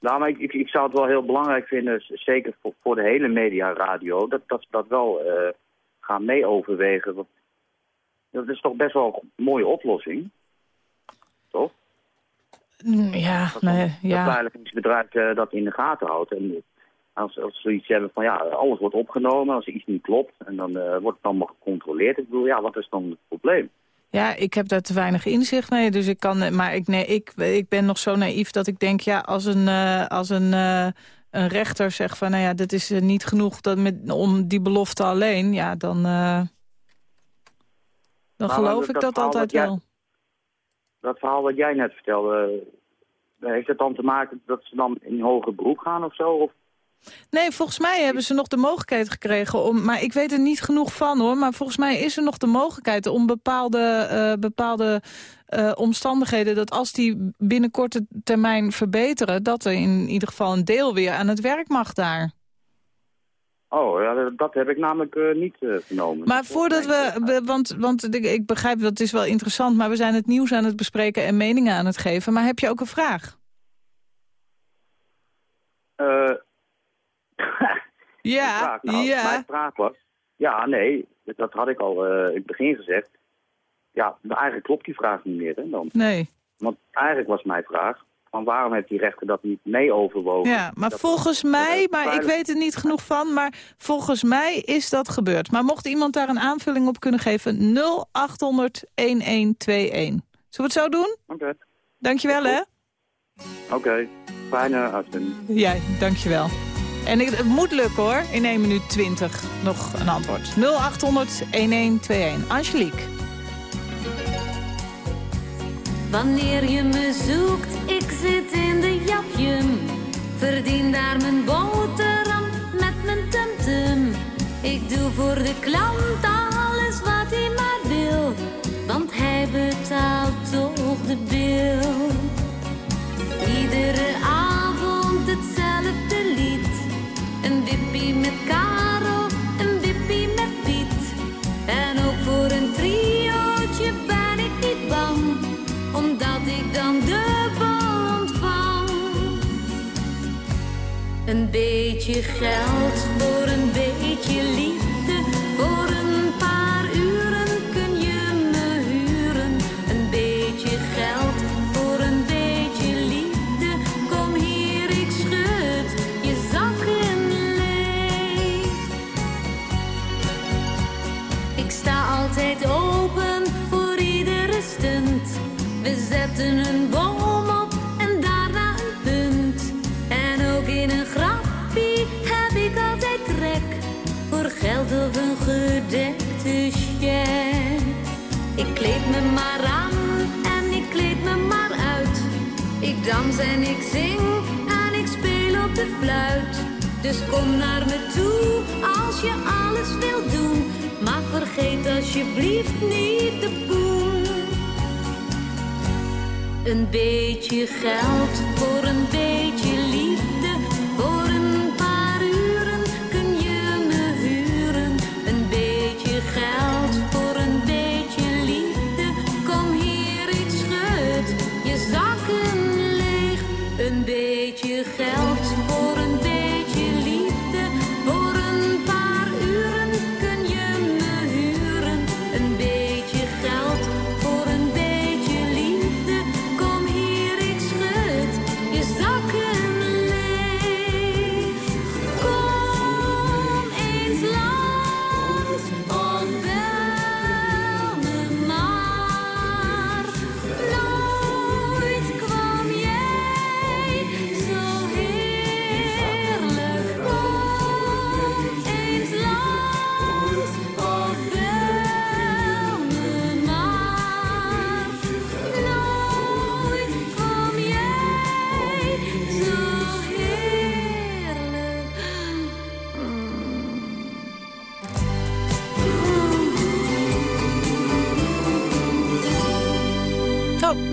Nou, maar ik, ik, ik zou het wel heel belangrijk vinden, zeker voor, voor de hele mediaradio, dat, dat ze dat wel eh, gaan mee overwegen. Want dat is toch best wel een mooie oplossing, toch? Mm, Ja, nee, Dat ja. beveiligingsbedrijf eh, dat in de gaten houdt. En als, als ze zoiets hebben van, ja, alles wordt opgenomen, als er iets niet klopt, en dan eh, wordt het allemaal gecontroleerd. Ik bedoel, ja, wat is dan het probleem? Ja, ik heb daar te weinig inzicht mee. Dus ik kan, maar ik, nee, ik, ik ben nog zo naïef dat ik denk, ja, als een, eh, als een, een rechter zegt van, nou ja, dit is niet genoeg dat met, om die belofte alleen, ja, dan, dan geloof dat- ik dat dat altijd jij- wel. Dat verhaal wat jij net vertelde, eh, heeft het dan te maken dat ze dan in hoger beroep gaan of zo? Of Nee, volgens mij hebben ze nog de mogelijkheid gekregen om... maar ik weet er niet genoeg van, hoor. Maar volgens mij is er nog de mogelijkheid om bepaalde, eh, bepaalde eh, omstandigheden... dat als die binnen korte termijn verbeteren... dat er in ieder geval een deel weer aan het werk mag daar. Oh, ja, dat- heb ik namelijk eh, niet eh, vernomen. Maar voordat we... want, want ik, ik begrijp dat het is wel interessant... maar we zijn het nieuws aan het bespreken en meningen aan het geven. Maar heb je ook een vraag? Eh, Ja, vraag, nou, ja. Mijn vraag was... Ja, nee, dat had ik al in het begin gezegd. Ja, eigenlijk klopt die vraag niet meer, hè, dan. Nee. Want eigenlijk was mijn vraag... Van waarom heeft die rechter dat niet mee overwogen? Ja, maar Dat- volgens mij, maar ik weet er niet genoeg van, maar volgens mij is dat gebeurd. Maar mocht iemand daar een aanvulling op kunnen geven, 0800 1121. Zullen we het zo doen? Oké, Dankjewel hè. oké. Fijne uitzending. Jij, dankjewel. En ik- het moet lukken hoor, in 1 minuut 20 nog een antwoord. 0800 1121. Angelique. Wanneer je me zoekt, ik zit in de japjum. Verdien daar mijn boterham met mijn tumtum. Ik doe voor de klant alles wat hij maar wil. Want hij betaalt toch de bil. Iedere avond Een beetje geld voor een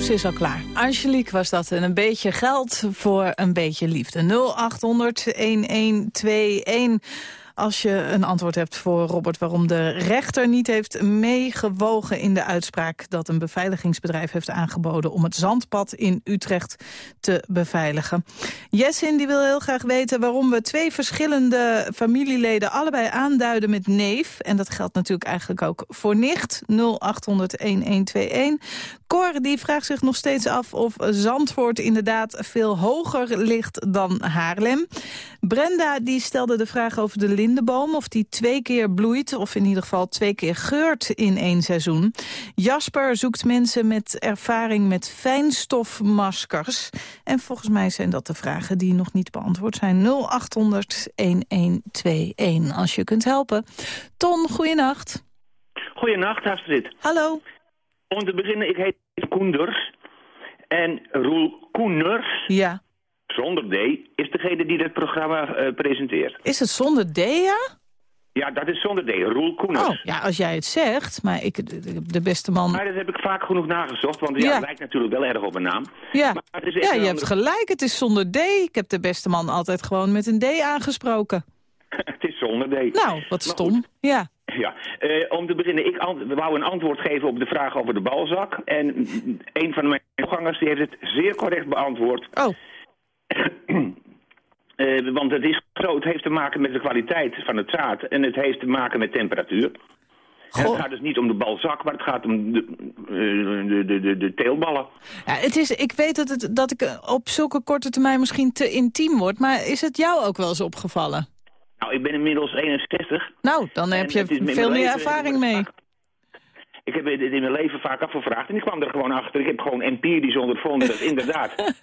Is al klaar. Angelique was dat. En een beetje geld voor een beetje liefde. 0800-1121. Als je een antwoord hebt voor Robert waarom de rechter niet heeft meegewogen in de uitspraak dat een beveiligingsbedrijf heeft aangeboden om het zandpad in Utrecht te beveiligen. Jessin die wil heel graag weten waarom we twee verschillende familieleden allebei aanduiden met neef. En dat geldt natuurlijk eigenlijk ook voor nicht. 0800-1121. Cor die vraagt zich nog steeds af of Zandvoort inderdaad veel hoger ligt dan Haarlem. Brenda die stelde de vraag over de lindenboom... of die twee keer bloeit, of in ieder geval twee keer geurt in één seizoen. Jasper zoekt mensen met ervaring met fijnstofmaskers. En volgens mij zijn dat de vragen die nog niet beantwoord zijn. 0800-1121, als je kunt helpen. Ton, goeienacht. Goedenacht, Astrid. Hallo. Om te beginnen, ik heet Koenders. En Roel Koeners, Ja. Zonder D, is degene die dit programma eh, presenteert. Is het zonder D, ja? Ja, dat is zonder D, Roel Koeners. Oh, ja, als jij het zegt, maar ik, de, de beste man... Maar dat heb ik vaak genoeg nagezocht, want ja, Ja. het lijkt natuurlijk wel erg op een naam. Ja, Maar het is echt ja je hebt gelijk, het is zonder D. Ik heb de beste man altijd gewoon met een D aangesproken. het is zonder D. Nou, wat stom. Ja. Ja, eh, om te beginnen, ik wou een antwoord geven op de vraag over de balzak. En een van mijn toegangers die heeft het zeer correct beantwoord. Oh. Eh, want het is het heeft te maken met de kwaliteit van het zaad en het heeft te maken met temperatuur. Het gaat dus niet om de balzak, maar het gaat om de, eh, de, de, de, de teelballen. Ja, het is, ik weet dat, het, dat ik op zulke korte termijn misschien te intiem word, maar is het jou ook wel eens opgevallen? Nou, ik ben inmiddels 61. Nou, dan heb je veel meer leven- ervaring mee. Ik heb dit in mijn leven vaak afgevraagd en ik kwam er gewoon achter. Ik heb gewoon empirisch ondervonden dat inderdaad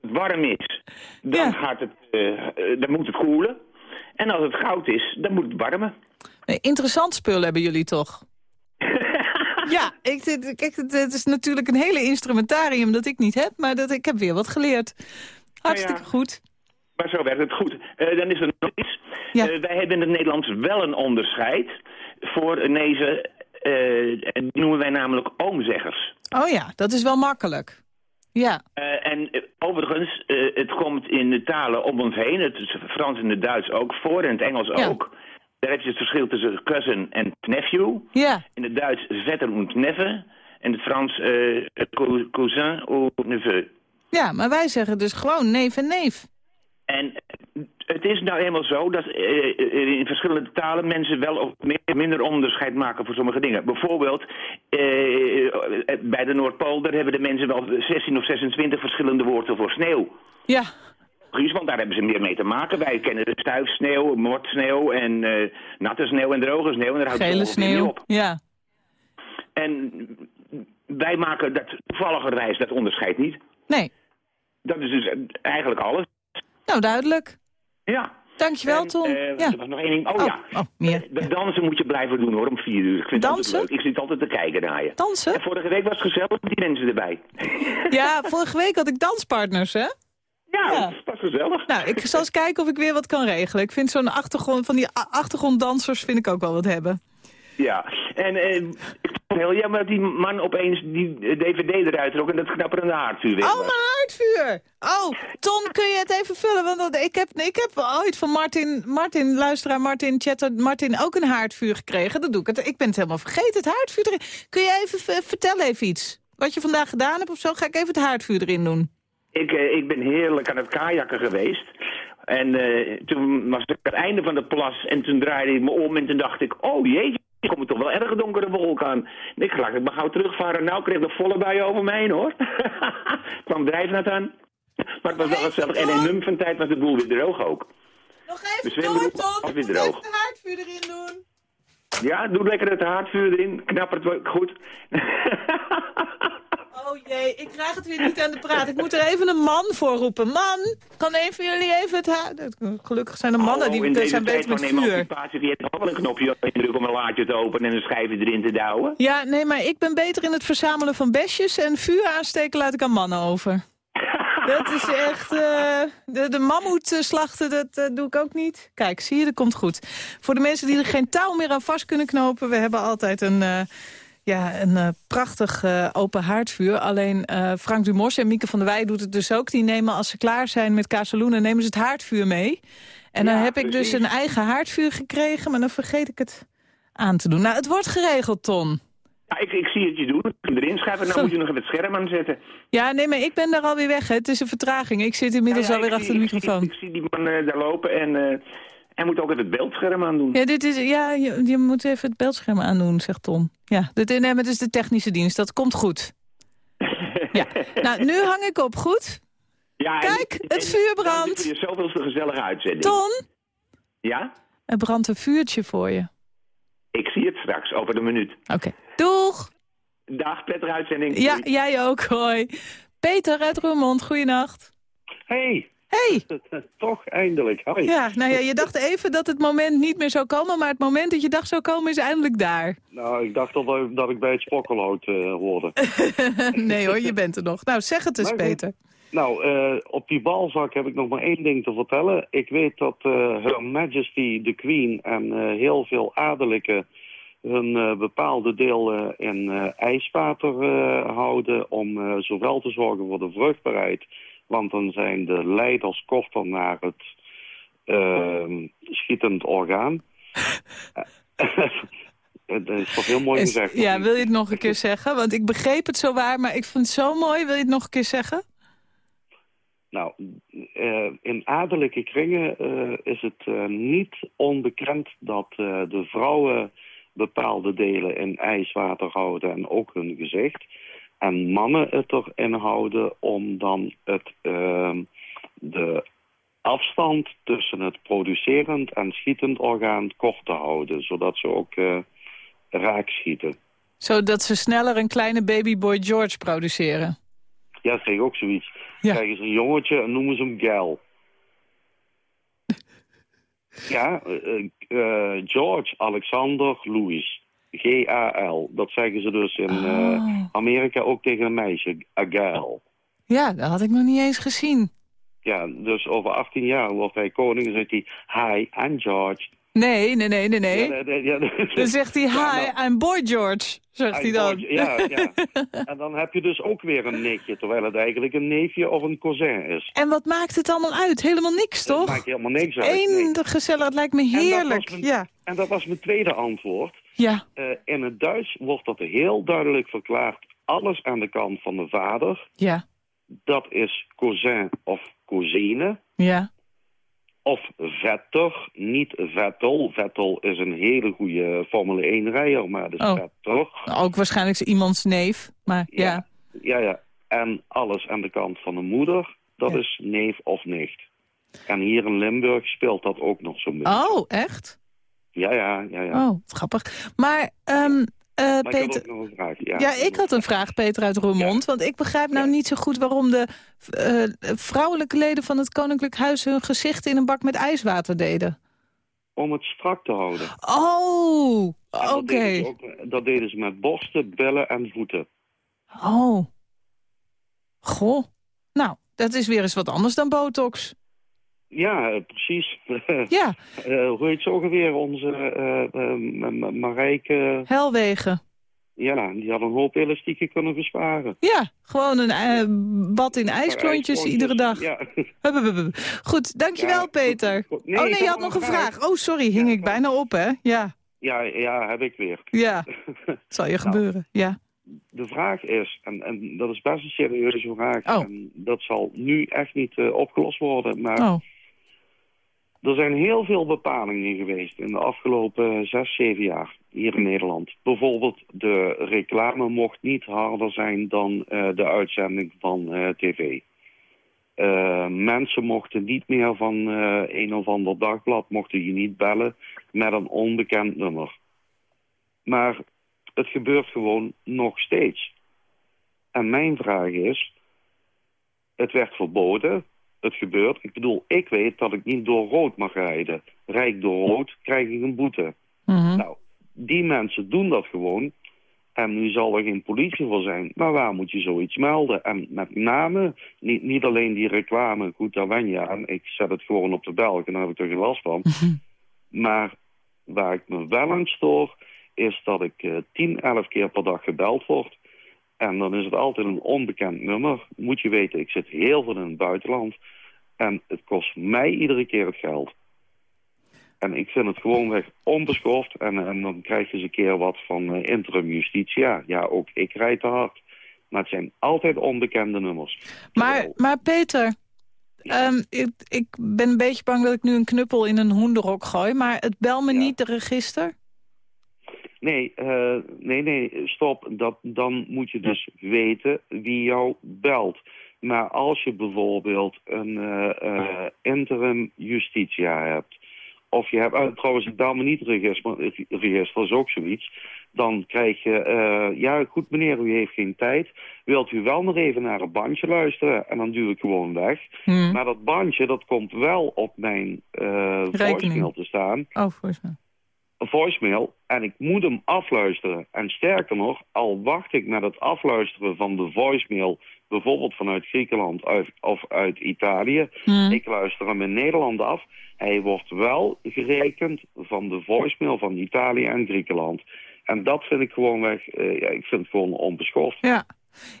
het warm is. Dan, gaat het, eh, eh, dan moet het koelen. En als het goud is, dan moet het warmen. Nee, Interessant spul hebben jullie toch? ja, ik, kijk, het, is natuurlijk een hele instrumentarium dat ik niet heb, maar dat, ik heb weer wat geleerd. Hartstikke goed. Maar zo werkt het goed. Eh, dan is er nog iets. Eh, wij hebben in het Nederlands wel een onderscheid voor die noemen wij namelijk oomzeggers. Oh ja, dat is wel makkelijk. Ja. Eh, en eh, overigens, eh, het komt in de talen om ons heen. Het is Frans en het Duits ook voor en het Engels ook. Daar heb je het verschil tussen cousin en nephew. Ja. In het Duits vetter und neffe. In het Frans cou- cousin ou neveu. Ja, maar wij zeggen dus gewoon neef en neef. En het is nou eenmaal zo dat eh, eh, in verschillende talen mensen wel of meer, minder onderscheid maken voor sommige dingen. Bijvoorbeeld eh, bij de Noordpool, daar hebben de mensen wel 16 of 26 verschillende woorden voor sneeuw. Ja. Want daar hebben ze meer mee te maken. Wij kennen de stuifsneeuw, mordsneeuw en natte sneeuw en droge sneeuw. En daar houdt Gele sneeuw. op. Ja. En wij maken dat toevalligerwijs dat onderscheid niet. Nee. Dat is dus eigenlijk alles. Nou, duidelijk. Ja. Dankjewel, En, Tom. eh, ja. Er was nog één ding. Oh, ja. Oh, meer. De dansen moet je blijven doen hoor, om vier uur. Ik vind het Dansen? leuk. Ik zit altijd te kijken naar je. Dansen? En vorige week was het gezellig met die mensen erbij. Ja, vorige week had ik danspartners, hè? Ja, dat was gezellig. Nou, ik zal eens kijken of ik weer wat kan regelen. Ik vind zo'n achtergrond, van die achtergronddansers vind ik ook wel wat hebben. Ja, en eh, ik vond het heel jammer dat die man opeens die eh, dvd eruit trok en dat knapperende haardvuur weg Oh, mijn haardvuur! Oh, Ton, kun je het even vullen? Want ik heb, ik heb ooit van Martin, Martin, luisteraar Martin, chatter, Martin ook een haardvuur gekregen. Dat doe ik het. Ik ben het helemaal vergeten, het haardvuur erin. Kun je even, v- vertel even iets? Wat je vandaag gedaan hebt of zo, ga ik even het haardvuur erin doen. Ik, eh, ik ben heerlijk aan het kajakken geweest. En eh, toen was ik aan het einde van de plas en toen draaide ik me om en toen dacht ik, oh jeetje, er komt toch wel erg donkere wolk aan. Ik laat ik maar gauw terugvaren. Nou kreeg de volle bui over mij heen hoor. kwam drijfnat aan. Maar het was wel gezellig. En in een mum van tijd was de boel weer droog ook. Nog even de zwembroek was weer droog. het haardvuur erin doen. Ja, doe lekker het haardvuur erin. Knap het goed. Oh jee, ik krijg het weer niet aan de praat. Ik moet er even een man voor roepen. Man, kan een van jullie even het. Gelukkig zijn er mannen Hallo, die zijn beter met vuur. emancipatie, die heeft ook wel een knopje indruk om een laadje te openen en een schijf erin te douwen. Ja, nee, maar ik ben beter in het verzamelen van besjes... en vuur aansteken laat ik aan mannen over. dat is echt... eh, de, de mammoet eh, slachten, dat eh, doe ik ook niet. Kijk, zie je, dat komt goed. Voor de mensen die er geen touw meer aan vast kunnen knopen... we hebben altijd een... eh, Ja, een eh, prachtig eh, open haardvuur. Alleen eh, Frank Dumos en Mieke van der Wij doet het dus ook. Die nemen als ze klaar zijn met Casaluna, nemen ze het haardvuur mee. En dan heb ik dus een eigen haardvuur gekregen, maar dan vergeet ik het aan te doen. Nou, het wordt geregeld, Ton. Ja, ik, ik zie het je doen. Ik erin schrijven. Nou moet je nog even het scherm aanzetten. Ja, nee, maar ik ben daar alweer weg. Hè. Het is een vertraging. Ik zit inmiddels Ja, ja, alweer ik achter de ik microfoon. Ik zie die man daar lopen en eh hij moet ook even het beeldscherm aandoen. Ja, dit is, ja je, je moet even het beeldscherm aandoen, zegt Ton. Ja, dit, nee, maar het is de technische dienst. Dat komt goed. ja. Nou, nu hang ik op. Goed? Ja, en- Kijk, het en- vuur brandt. zit er zoveelste gezellige uitzending. Ton, Ja? er brandt een vuurtje voor je. Ik zie het straks, over een minuut. Oké. Doeg! Dag, prettige uitzending. Ja, jij ook, hoi. Peter uit Roermond, goeienacht. Hey. Hey. Toch, eindelijk. Hoi. Ja, nou ja, je dacht even dat het moment niet meer zou komen... maar het moment dat je dacht zou komen is eindelijk daar. Nou, ik dacht al dat, dat ik bij het spokkelhout eh hoorde. nee hoor, je bent er nog. Nou, zeg het eens, Maar goed. Peter. Nou, eh, op die balzak heb ik nog maar één ding te vertellen. Ik weet dat eh Her Majesty the Queen en eh, heel veel adellijken hun eh, bepaalde deel eh, in eh, ijswater eh, houden om eh, zowel te zorgen voor de vruchtbaarheid, want dan zijn de leiders korter naar het ehm, schietend orgaan. Dat is toch heel mooi gezegd. ja, wil je het nog een keer zeggen? Want ik begreep het zo waar, maar ik vind het zo mooi. Wil je het nog een keer zeggen? Nou, eh, in adellijke kringen eh, is het eh, niet onbekend dat de vrouwen bepaalde delen in ijswater houden en ook hun gezicht. En mannen het erin houden om dan het, ehm, de afstand tussen het producerend en schietend orgaan kort te houden. Zodat ze ook eh, raak schieten. Zodat ze sneller een kleine babyboy George produceren. Ja, dat ik ook zoiets. Krijgen ze een jongetje en noemen ze hem Gal. ja, eh, eh, George Alexander Louis. G-A-L. Dat zeggen ze dus in eh, Amerika ook tegen een meisje. A gal. Ja, dat had ik nog niet eens gezien. Ja, dus over 18 jaar wordt hij koning en zegt hij... Hi, I'm George. Nee, nee, nee, nee, nee. Ja, nee, ja, Dan zegt hij, Ja, hi, nou. I'm boy George, zegt hij dan. George, Ja, ja. En dan heb je dus ook weer een nichtje... terwijl het eigenlijk een neefje of een cousin is. En wat maakt het allemaal uit? Helemaal niks, toch? maakt helemaal niks uit. nee. Eén gezellig, het lijkt me En dat heerlijk. mijn- Ja, En dat was mijn tweede antwoord. Ja. Eh, in het Duits wordt dat heel duidelijk verklaard. Alles aan de kant van de vader, ja, dat is cousin of cousine. ja. Of vetter, niet Vettel. Vettel is een hele goede Formule 1 rijder, maar het is Oh. vetter. Ook waarschijnlijk iemands neef, maar ja. Ja, ja. En alles aan de kant van de moeder, dat is neef of nicht. En hier in Limburg speelt dat ook nog zo'n beetje. Oh, echt? Ja, ja, ja. ja. Oh, grappig. Maar, ehm eh, maar ik had Peter... ook nog een vraag. Ja, Ja, ik had een vraag, Peter uit Roermond. Want ik begrijp nou niet zo goed waarom de eh, vrouwelijke leden van het Koninklijk Huis... hun gezicht in een bak met ijswater deden. Om het strak te houden. Oh, dat oké. ook- Dat deden ze met borsten, billen en voeten. Oh. Goh. Nou, dat is weer eens wat anders dan botox. Ja, eh, precies. Ja. Eh, hoe heet ze ook alweer? Onze eh, Ma- Ma- Marijke... Helwegen. Ja, die had een hoop elastieken kunnen besparen. Ja, gewoon een bad in ijsklontjes iedere dag. ja. Goed, dankjewel Ja, Peter. Nee, oh nee, je had nog een vraag. vraag. Oh, sorry, hing ik bijna op, hè? Ja, Ja, ja, heb ik weer. ja. zal je gebeuren, ja. De vraag is, en, en dat is best een serieuze vraag... Oh. en dat zal nu echt niet opgelost worden, maar... Oh. Er zijn heel veel bepalingen geweest in de afgelopen zes, zeven jaar hier in Nederland. Bijvoorbeeld de reclame mocht niet harder zijn dan eh, de uitzending van eh, tv. Eh, mensen mochten niet meer van eh, een of ander dagblad, mochten je niet bellen met een onbekend nummer. Maar het gebeurt gewoon nog steeds. En mijn vraag is, het werd verboden, het gebeurt. Ik bedoel, ik weet dat ik niet door rood mag rijden. Rijd ik door rood, krijg ik een boete. Nou, die mensen doen dat gewoon. En nu zal er geen politie voor zijn. Maar waar moet je zoiets melden? En met name, niet, niet alleen die reclame, goed, daar wen je aan. Ik zet het gewoon op de belg en daar heb ik er geen last van. Maar waar ik me wel aan stoor, is dat ik eh 10, 11 keer per dag gebeld word. En dan is het altijd een onbekend nummer. Moet je weten, ik zit heel veel in het buitenland. En het kost mij iedere keer het geld. En ik vind het gewoonweg onbeschoft. En, en dan krijg je eens een keer wat van eh, interim justitia. Ja, ook ik rijd te hard. Maar het zijn altijd onbekende nummers. Maar, maar Peter, ehm, ik, ik ben een beetje bang dat ik nu een knuppel in een hoenderhok gooi. Maar het bel me niet de register? Nee, eh, nee, nee, stop. Dat, dan moet je dus weten wie jou belt. Maar als je bijvoorbeeld een eh, eh, interim justitia hebt... of je hebt, uh, trouwens, het bel me niet register, register is ook zoiets... dan krijg je, eh, ja, goed meneer, u heeft geen tijd. Wilt u wel nog even naar een bandje luisteren? En dan duw ik gewoon weg. Hmm. Maar dat bandje, dat komt wel op mijn voicemail te staan Oh, een voicemail en ik moet hem afluisteren. En sterker nog, al wacht ik met het afluisteren van de voicemail... bijvoorbeeld vanuit Griekenland uit, of uit Italië... Hmm. ik luister hem in Nederland af... hij wordt wel gerekend van de voicemail van Italië en Griekenland. En dat vind ik gewoon weg... eh, ja, ik vind het gewoon onbeschoft. Ja.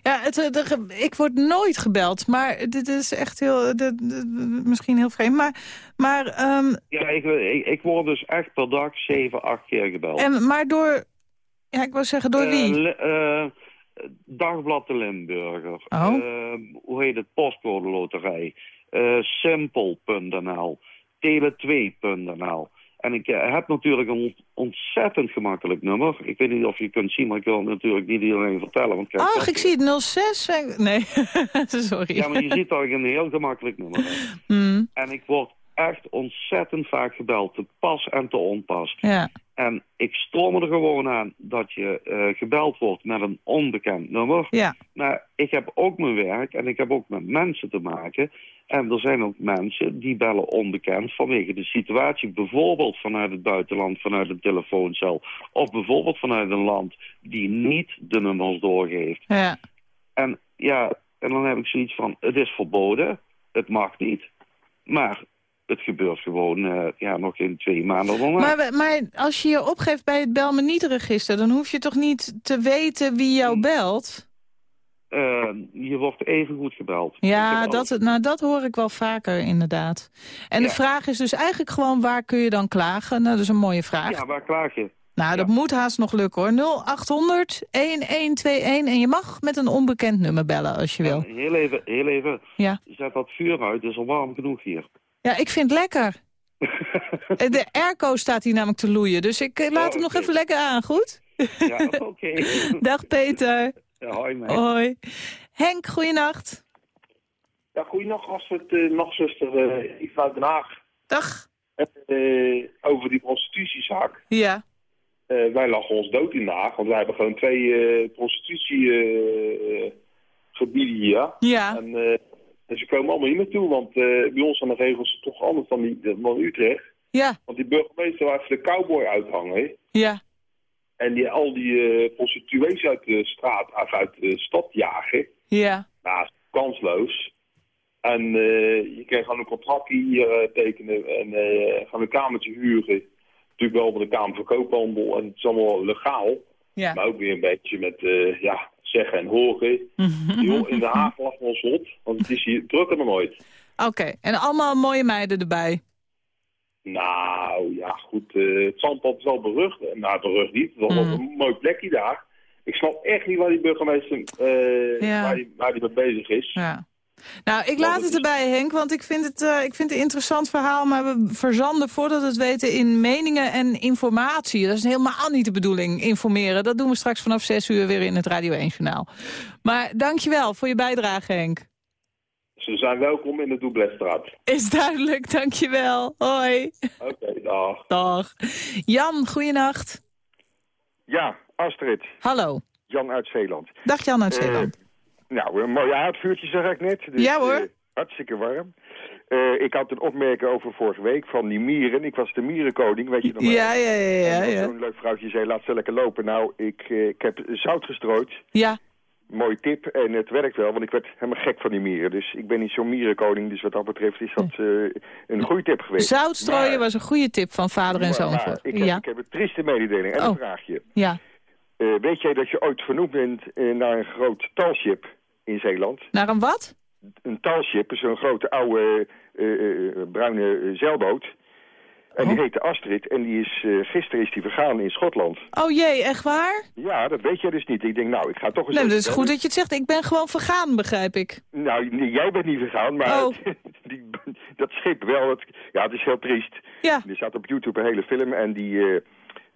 Ja, het, eh, de ik word nooit gebeld, maar dit is echt heel, de- de- misschien heel vreemd. Maar, maar, ehm, Ja, ik, ik, ik word dus echt per dag zeven, acht keer gebeld. en, maar door, ja, ik wil zeggen, door Eh, wie? eh, Dagblad de Limburger. Oh. Eh, hoe heet het? Postcode Loterij. Eh, Simpel.nl. Tele2.nl. En ik eh, heb natuurlijk een ont- ontzettend gemakkelijk nummer. Ik weet niet of je kunt zien, maar ik wil natuurlijk niet iedereen vertellen. Want kijk, Ach, ik zie het 06. en- Nee, sorry. Ja, maar je ziet dat ik een heel gemakkelijk nummer heb. Hmm, En ik word echt ontzettend vaak gebeld. Te pas en te onpas. ja. En ik stoor me er gewoon aan dat je eh, gebeld wordt met een onbekend nummer. Ja. Maar ik heb ook mijn werk en ik heb ook met mensen te maken. En er zijn ook mensen die bellen onbekend vanwege de situatie. Bijvoorbeeld vanuit het buitenland, vanuit een telefooncel. Of bijvoorbeeld vanuit een land die niet de nummers doorgeeft. Ja. En ja, en dan heb ik zoiets van, het is verboden. Het mag niet. Maar het gebeurt gewoon eh, ja, nog in twee maanden. Maar, we- maar als je je opgeeft bij het bel me niet register, dan hoef je toch niet te weten wie jou belt? Eh, je wordt even goed gebeld. Ja, dat, nou, dat hoor ik wel vaker inderdaad. En de vraag is dus eigenlijk gewoon waar kun je dan klagen? Nou, dat is een mooie vraag. Ja, waar klaag je? Nou, dat moet haast nog lukken hoor. 0800 1121 en je mag met een onbekend nummer bellen als je wil. En heel even, heel even. Ja. Zet dat vuur uit, het is al warm genoeg hier. Ja, ik vind het lekker. Eh, De airco staat hier namelijk te loeien, dus ik eh, laat hem nog even lekker aan, goed? Ja, oké. Dag Peter. Ja, hoi, meid. Hoi. Henk, goeienacht. Ja, goeienacht, Astrid, uh, nachtzuster uh, Yves uit Den Haag. Dag. Uh, over die prostitutiezaak. Ja. Uh, wij lachen ons dood in Den Haag, want wij hebben gewoon twee uh, prostitutiegebieden hier. Ja. En, en, ze komen allemaal hier naartoe, want bij ons zijn de regels toch anders dan, die, dan Utrecht. Ja. Want die burgemeester wil even de cowboy uithangen. Ja. En die, al die prostituees uit de straat, uit de stad jagen. Ja. Nou, kansloos. En uh, je kan gewoon een contractje hier tekenen en gaan een kamertje huren. Natuurlijk wel met de Kamer van Koophandel en het is allemaal legaal. Ja. Maar ook weer een beetje met ja, zeggen en horen. Joh, in de Haag lachen we ons rot, want het is hier drukker dan ooit. Oké, okay. en allemaal mooie meiden erbij? Nou, ja goed, het zandpad is wel berucht. Nou, berucht niet, het was mm. een mooi plekje daar. Ik snap echt niet waar die burgemeester ja. waar, die, waar die mee bezig is. Ja. Nou, ik laat het erbij, Henk, want ik vind het, uh, ik vind het een interessant verhaal... maar we verzanden voordat we het weten in meningen en informatie. Dat is helemaal niet de bedoeling, informeren. Dat doen we straks vanaf 6 uur weer in het Radio 1-journaal. Maar dankjewel voor je bijdrage, Henk. Ze zijn welkom in de Doubletstraat. Is duidelijk, dankjewel. Hoi. Oké, okay, dag. Dag. Jan, goeienacht. Ja, Astrid. Hallo. Jan uit Zeeland. Dag Jan uit Zeeland. Uh, nou, een mooi aardvuurtje zag ik net. Dus, ja hoor. Uh, hartstikke warm. Uh, ik had een opmerking over vorige week van die mieren. Ik was de mierenkoning, weet je nog wel? Ja, ja, ja. ja, ja. Zo'n leuk vrouwtje zei, laat ze lekker lopen. Nou, ik, ik heb zout gestrooid. Ja. mooie tip en het werkt wel, want ik werd helemaal gek van die mieren. Dus ik ben niet zo'n mierenkoning, dus wat dat betreft is dat eh, een goede tip geweest. Zout strooien Maar- was een goede tip van vader en zoon. voor. ik, heb, ja. ik heb een trieste mededeling en Oh. een vraagje. ja. Eh, weet jij dat je ooit vernoemd bent eh, naar een groot talship in Zeeland? Naar een wat? Een talship een grote oude eh, eh, bruine zeilboot. En Oh. die heette Astrid en die is, eh, gisteren is die vergaan in Schotland. Oh jee, echt waar? Ja, dat weet jij dus niet. Ik denk, nou, ik ga toch eens... Nee, dat is goed dat je het zegt. Ik ben gewoon vergaan, begrijp ik. Nou, jij bent niet vergaan, maar Oh. die, dat schip wel. Ja, het is heel triest. Ja. Er staat op YouTube een hele film en die,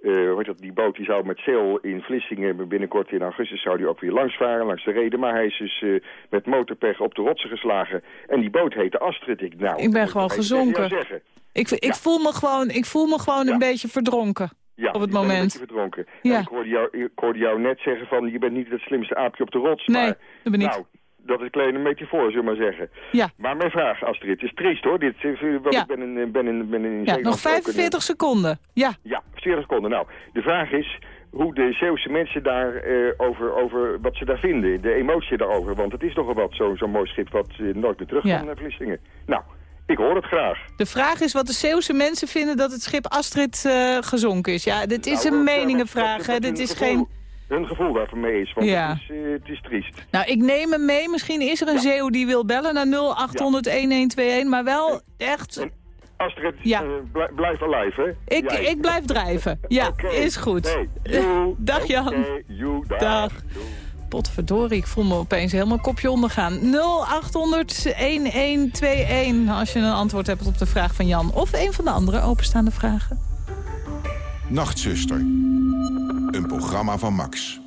heet dat, die boot die zou met zeil in Vlissingen binnenkort in augustus zou die ook weer langs varen, langs de reden. Maar hij is dus eh, met motorpech op de rotsen geslagen. En die boot heette Astrid. Ik, nou, Ik ben gewoon ik gezonken. Ik, ik voel me gewoon, ik voel me gewoon een beetje verdronken Ja, op het moment. verdronken. Ja. Ik hoorde, jou, ik hoorde jou net zeggen van, je bent niet het slimste aapje op de rots. Nee, maar, dat ben ik Nou, dat is een kleine metafoor, zullen we maar zeggen. Ja. Maar mijn vraag, Astrid, het is triest hoor. Dit, eh, want Ja. Ik ben in, ben in, ben in Ja, nog ook een- 45 seconden. Ja. Ja, 40 seconden. Nou, de vraag is hoe de Zeeuwse mensen daar eh, over, over wat ze daar vinden. De emotie daarover. Want het is nogal wat, zo'n zo'n mooi schip wat eh, nooit meer terug Ja. kan naar Vlissingen. Nou, ik hoor het graag. De vraag is wat de Zeeuwse mensen vinden dat het schip Astrid eh, gezonken is. Ja, dit is Nou, een eh, meningenvraag. Dit is geen... Hun gevoel daarvan mee is, want Ja. het, is, eh, het is triest. Nou, ik neem hem mee. Misschien is er een Zeeuw die wil bellen naar 0800-1121. Maar wel echt... Astrid, Ja. blij- blijf alive, hè? Ik, Jij. ik blijf drijven. Ja, is goed. Hey. Dag Jan. Dag. Dag. Potverdorie, ik voel me opeens helemaal kopje ondergaan. 0800-1121 als je een antwoord hebt op de vraag van Jan. Of een van de andere openstaande vragen. Nachtzuster. Een programma van Max.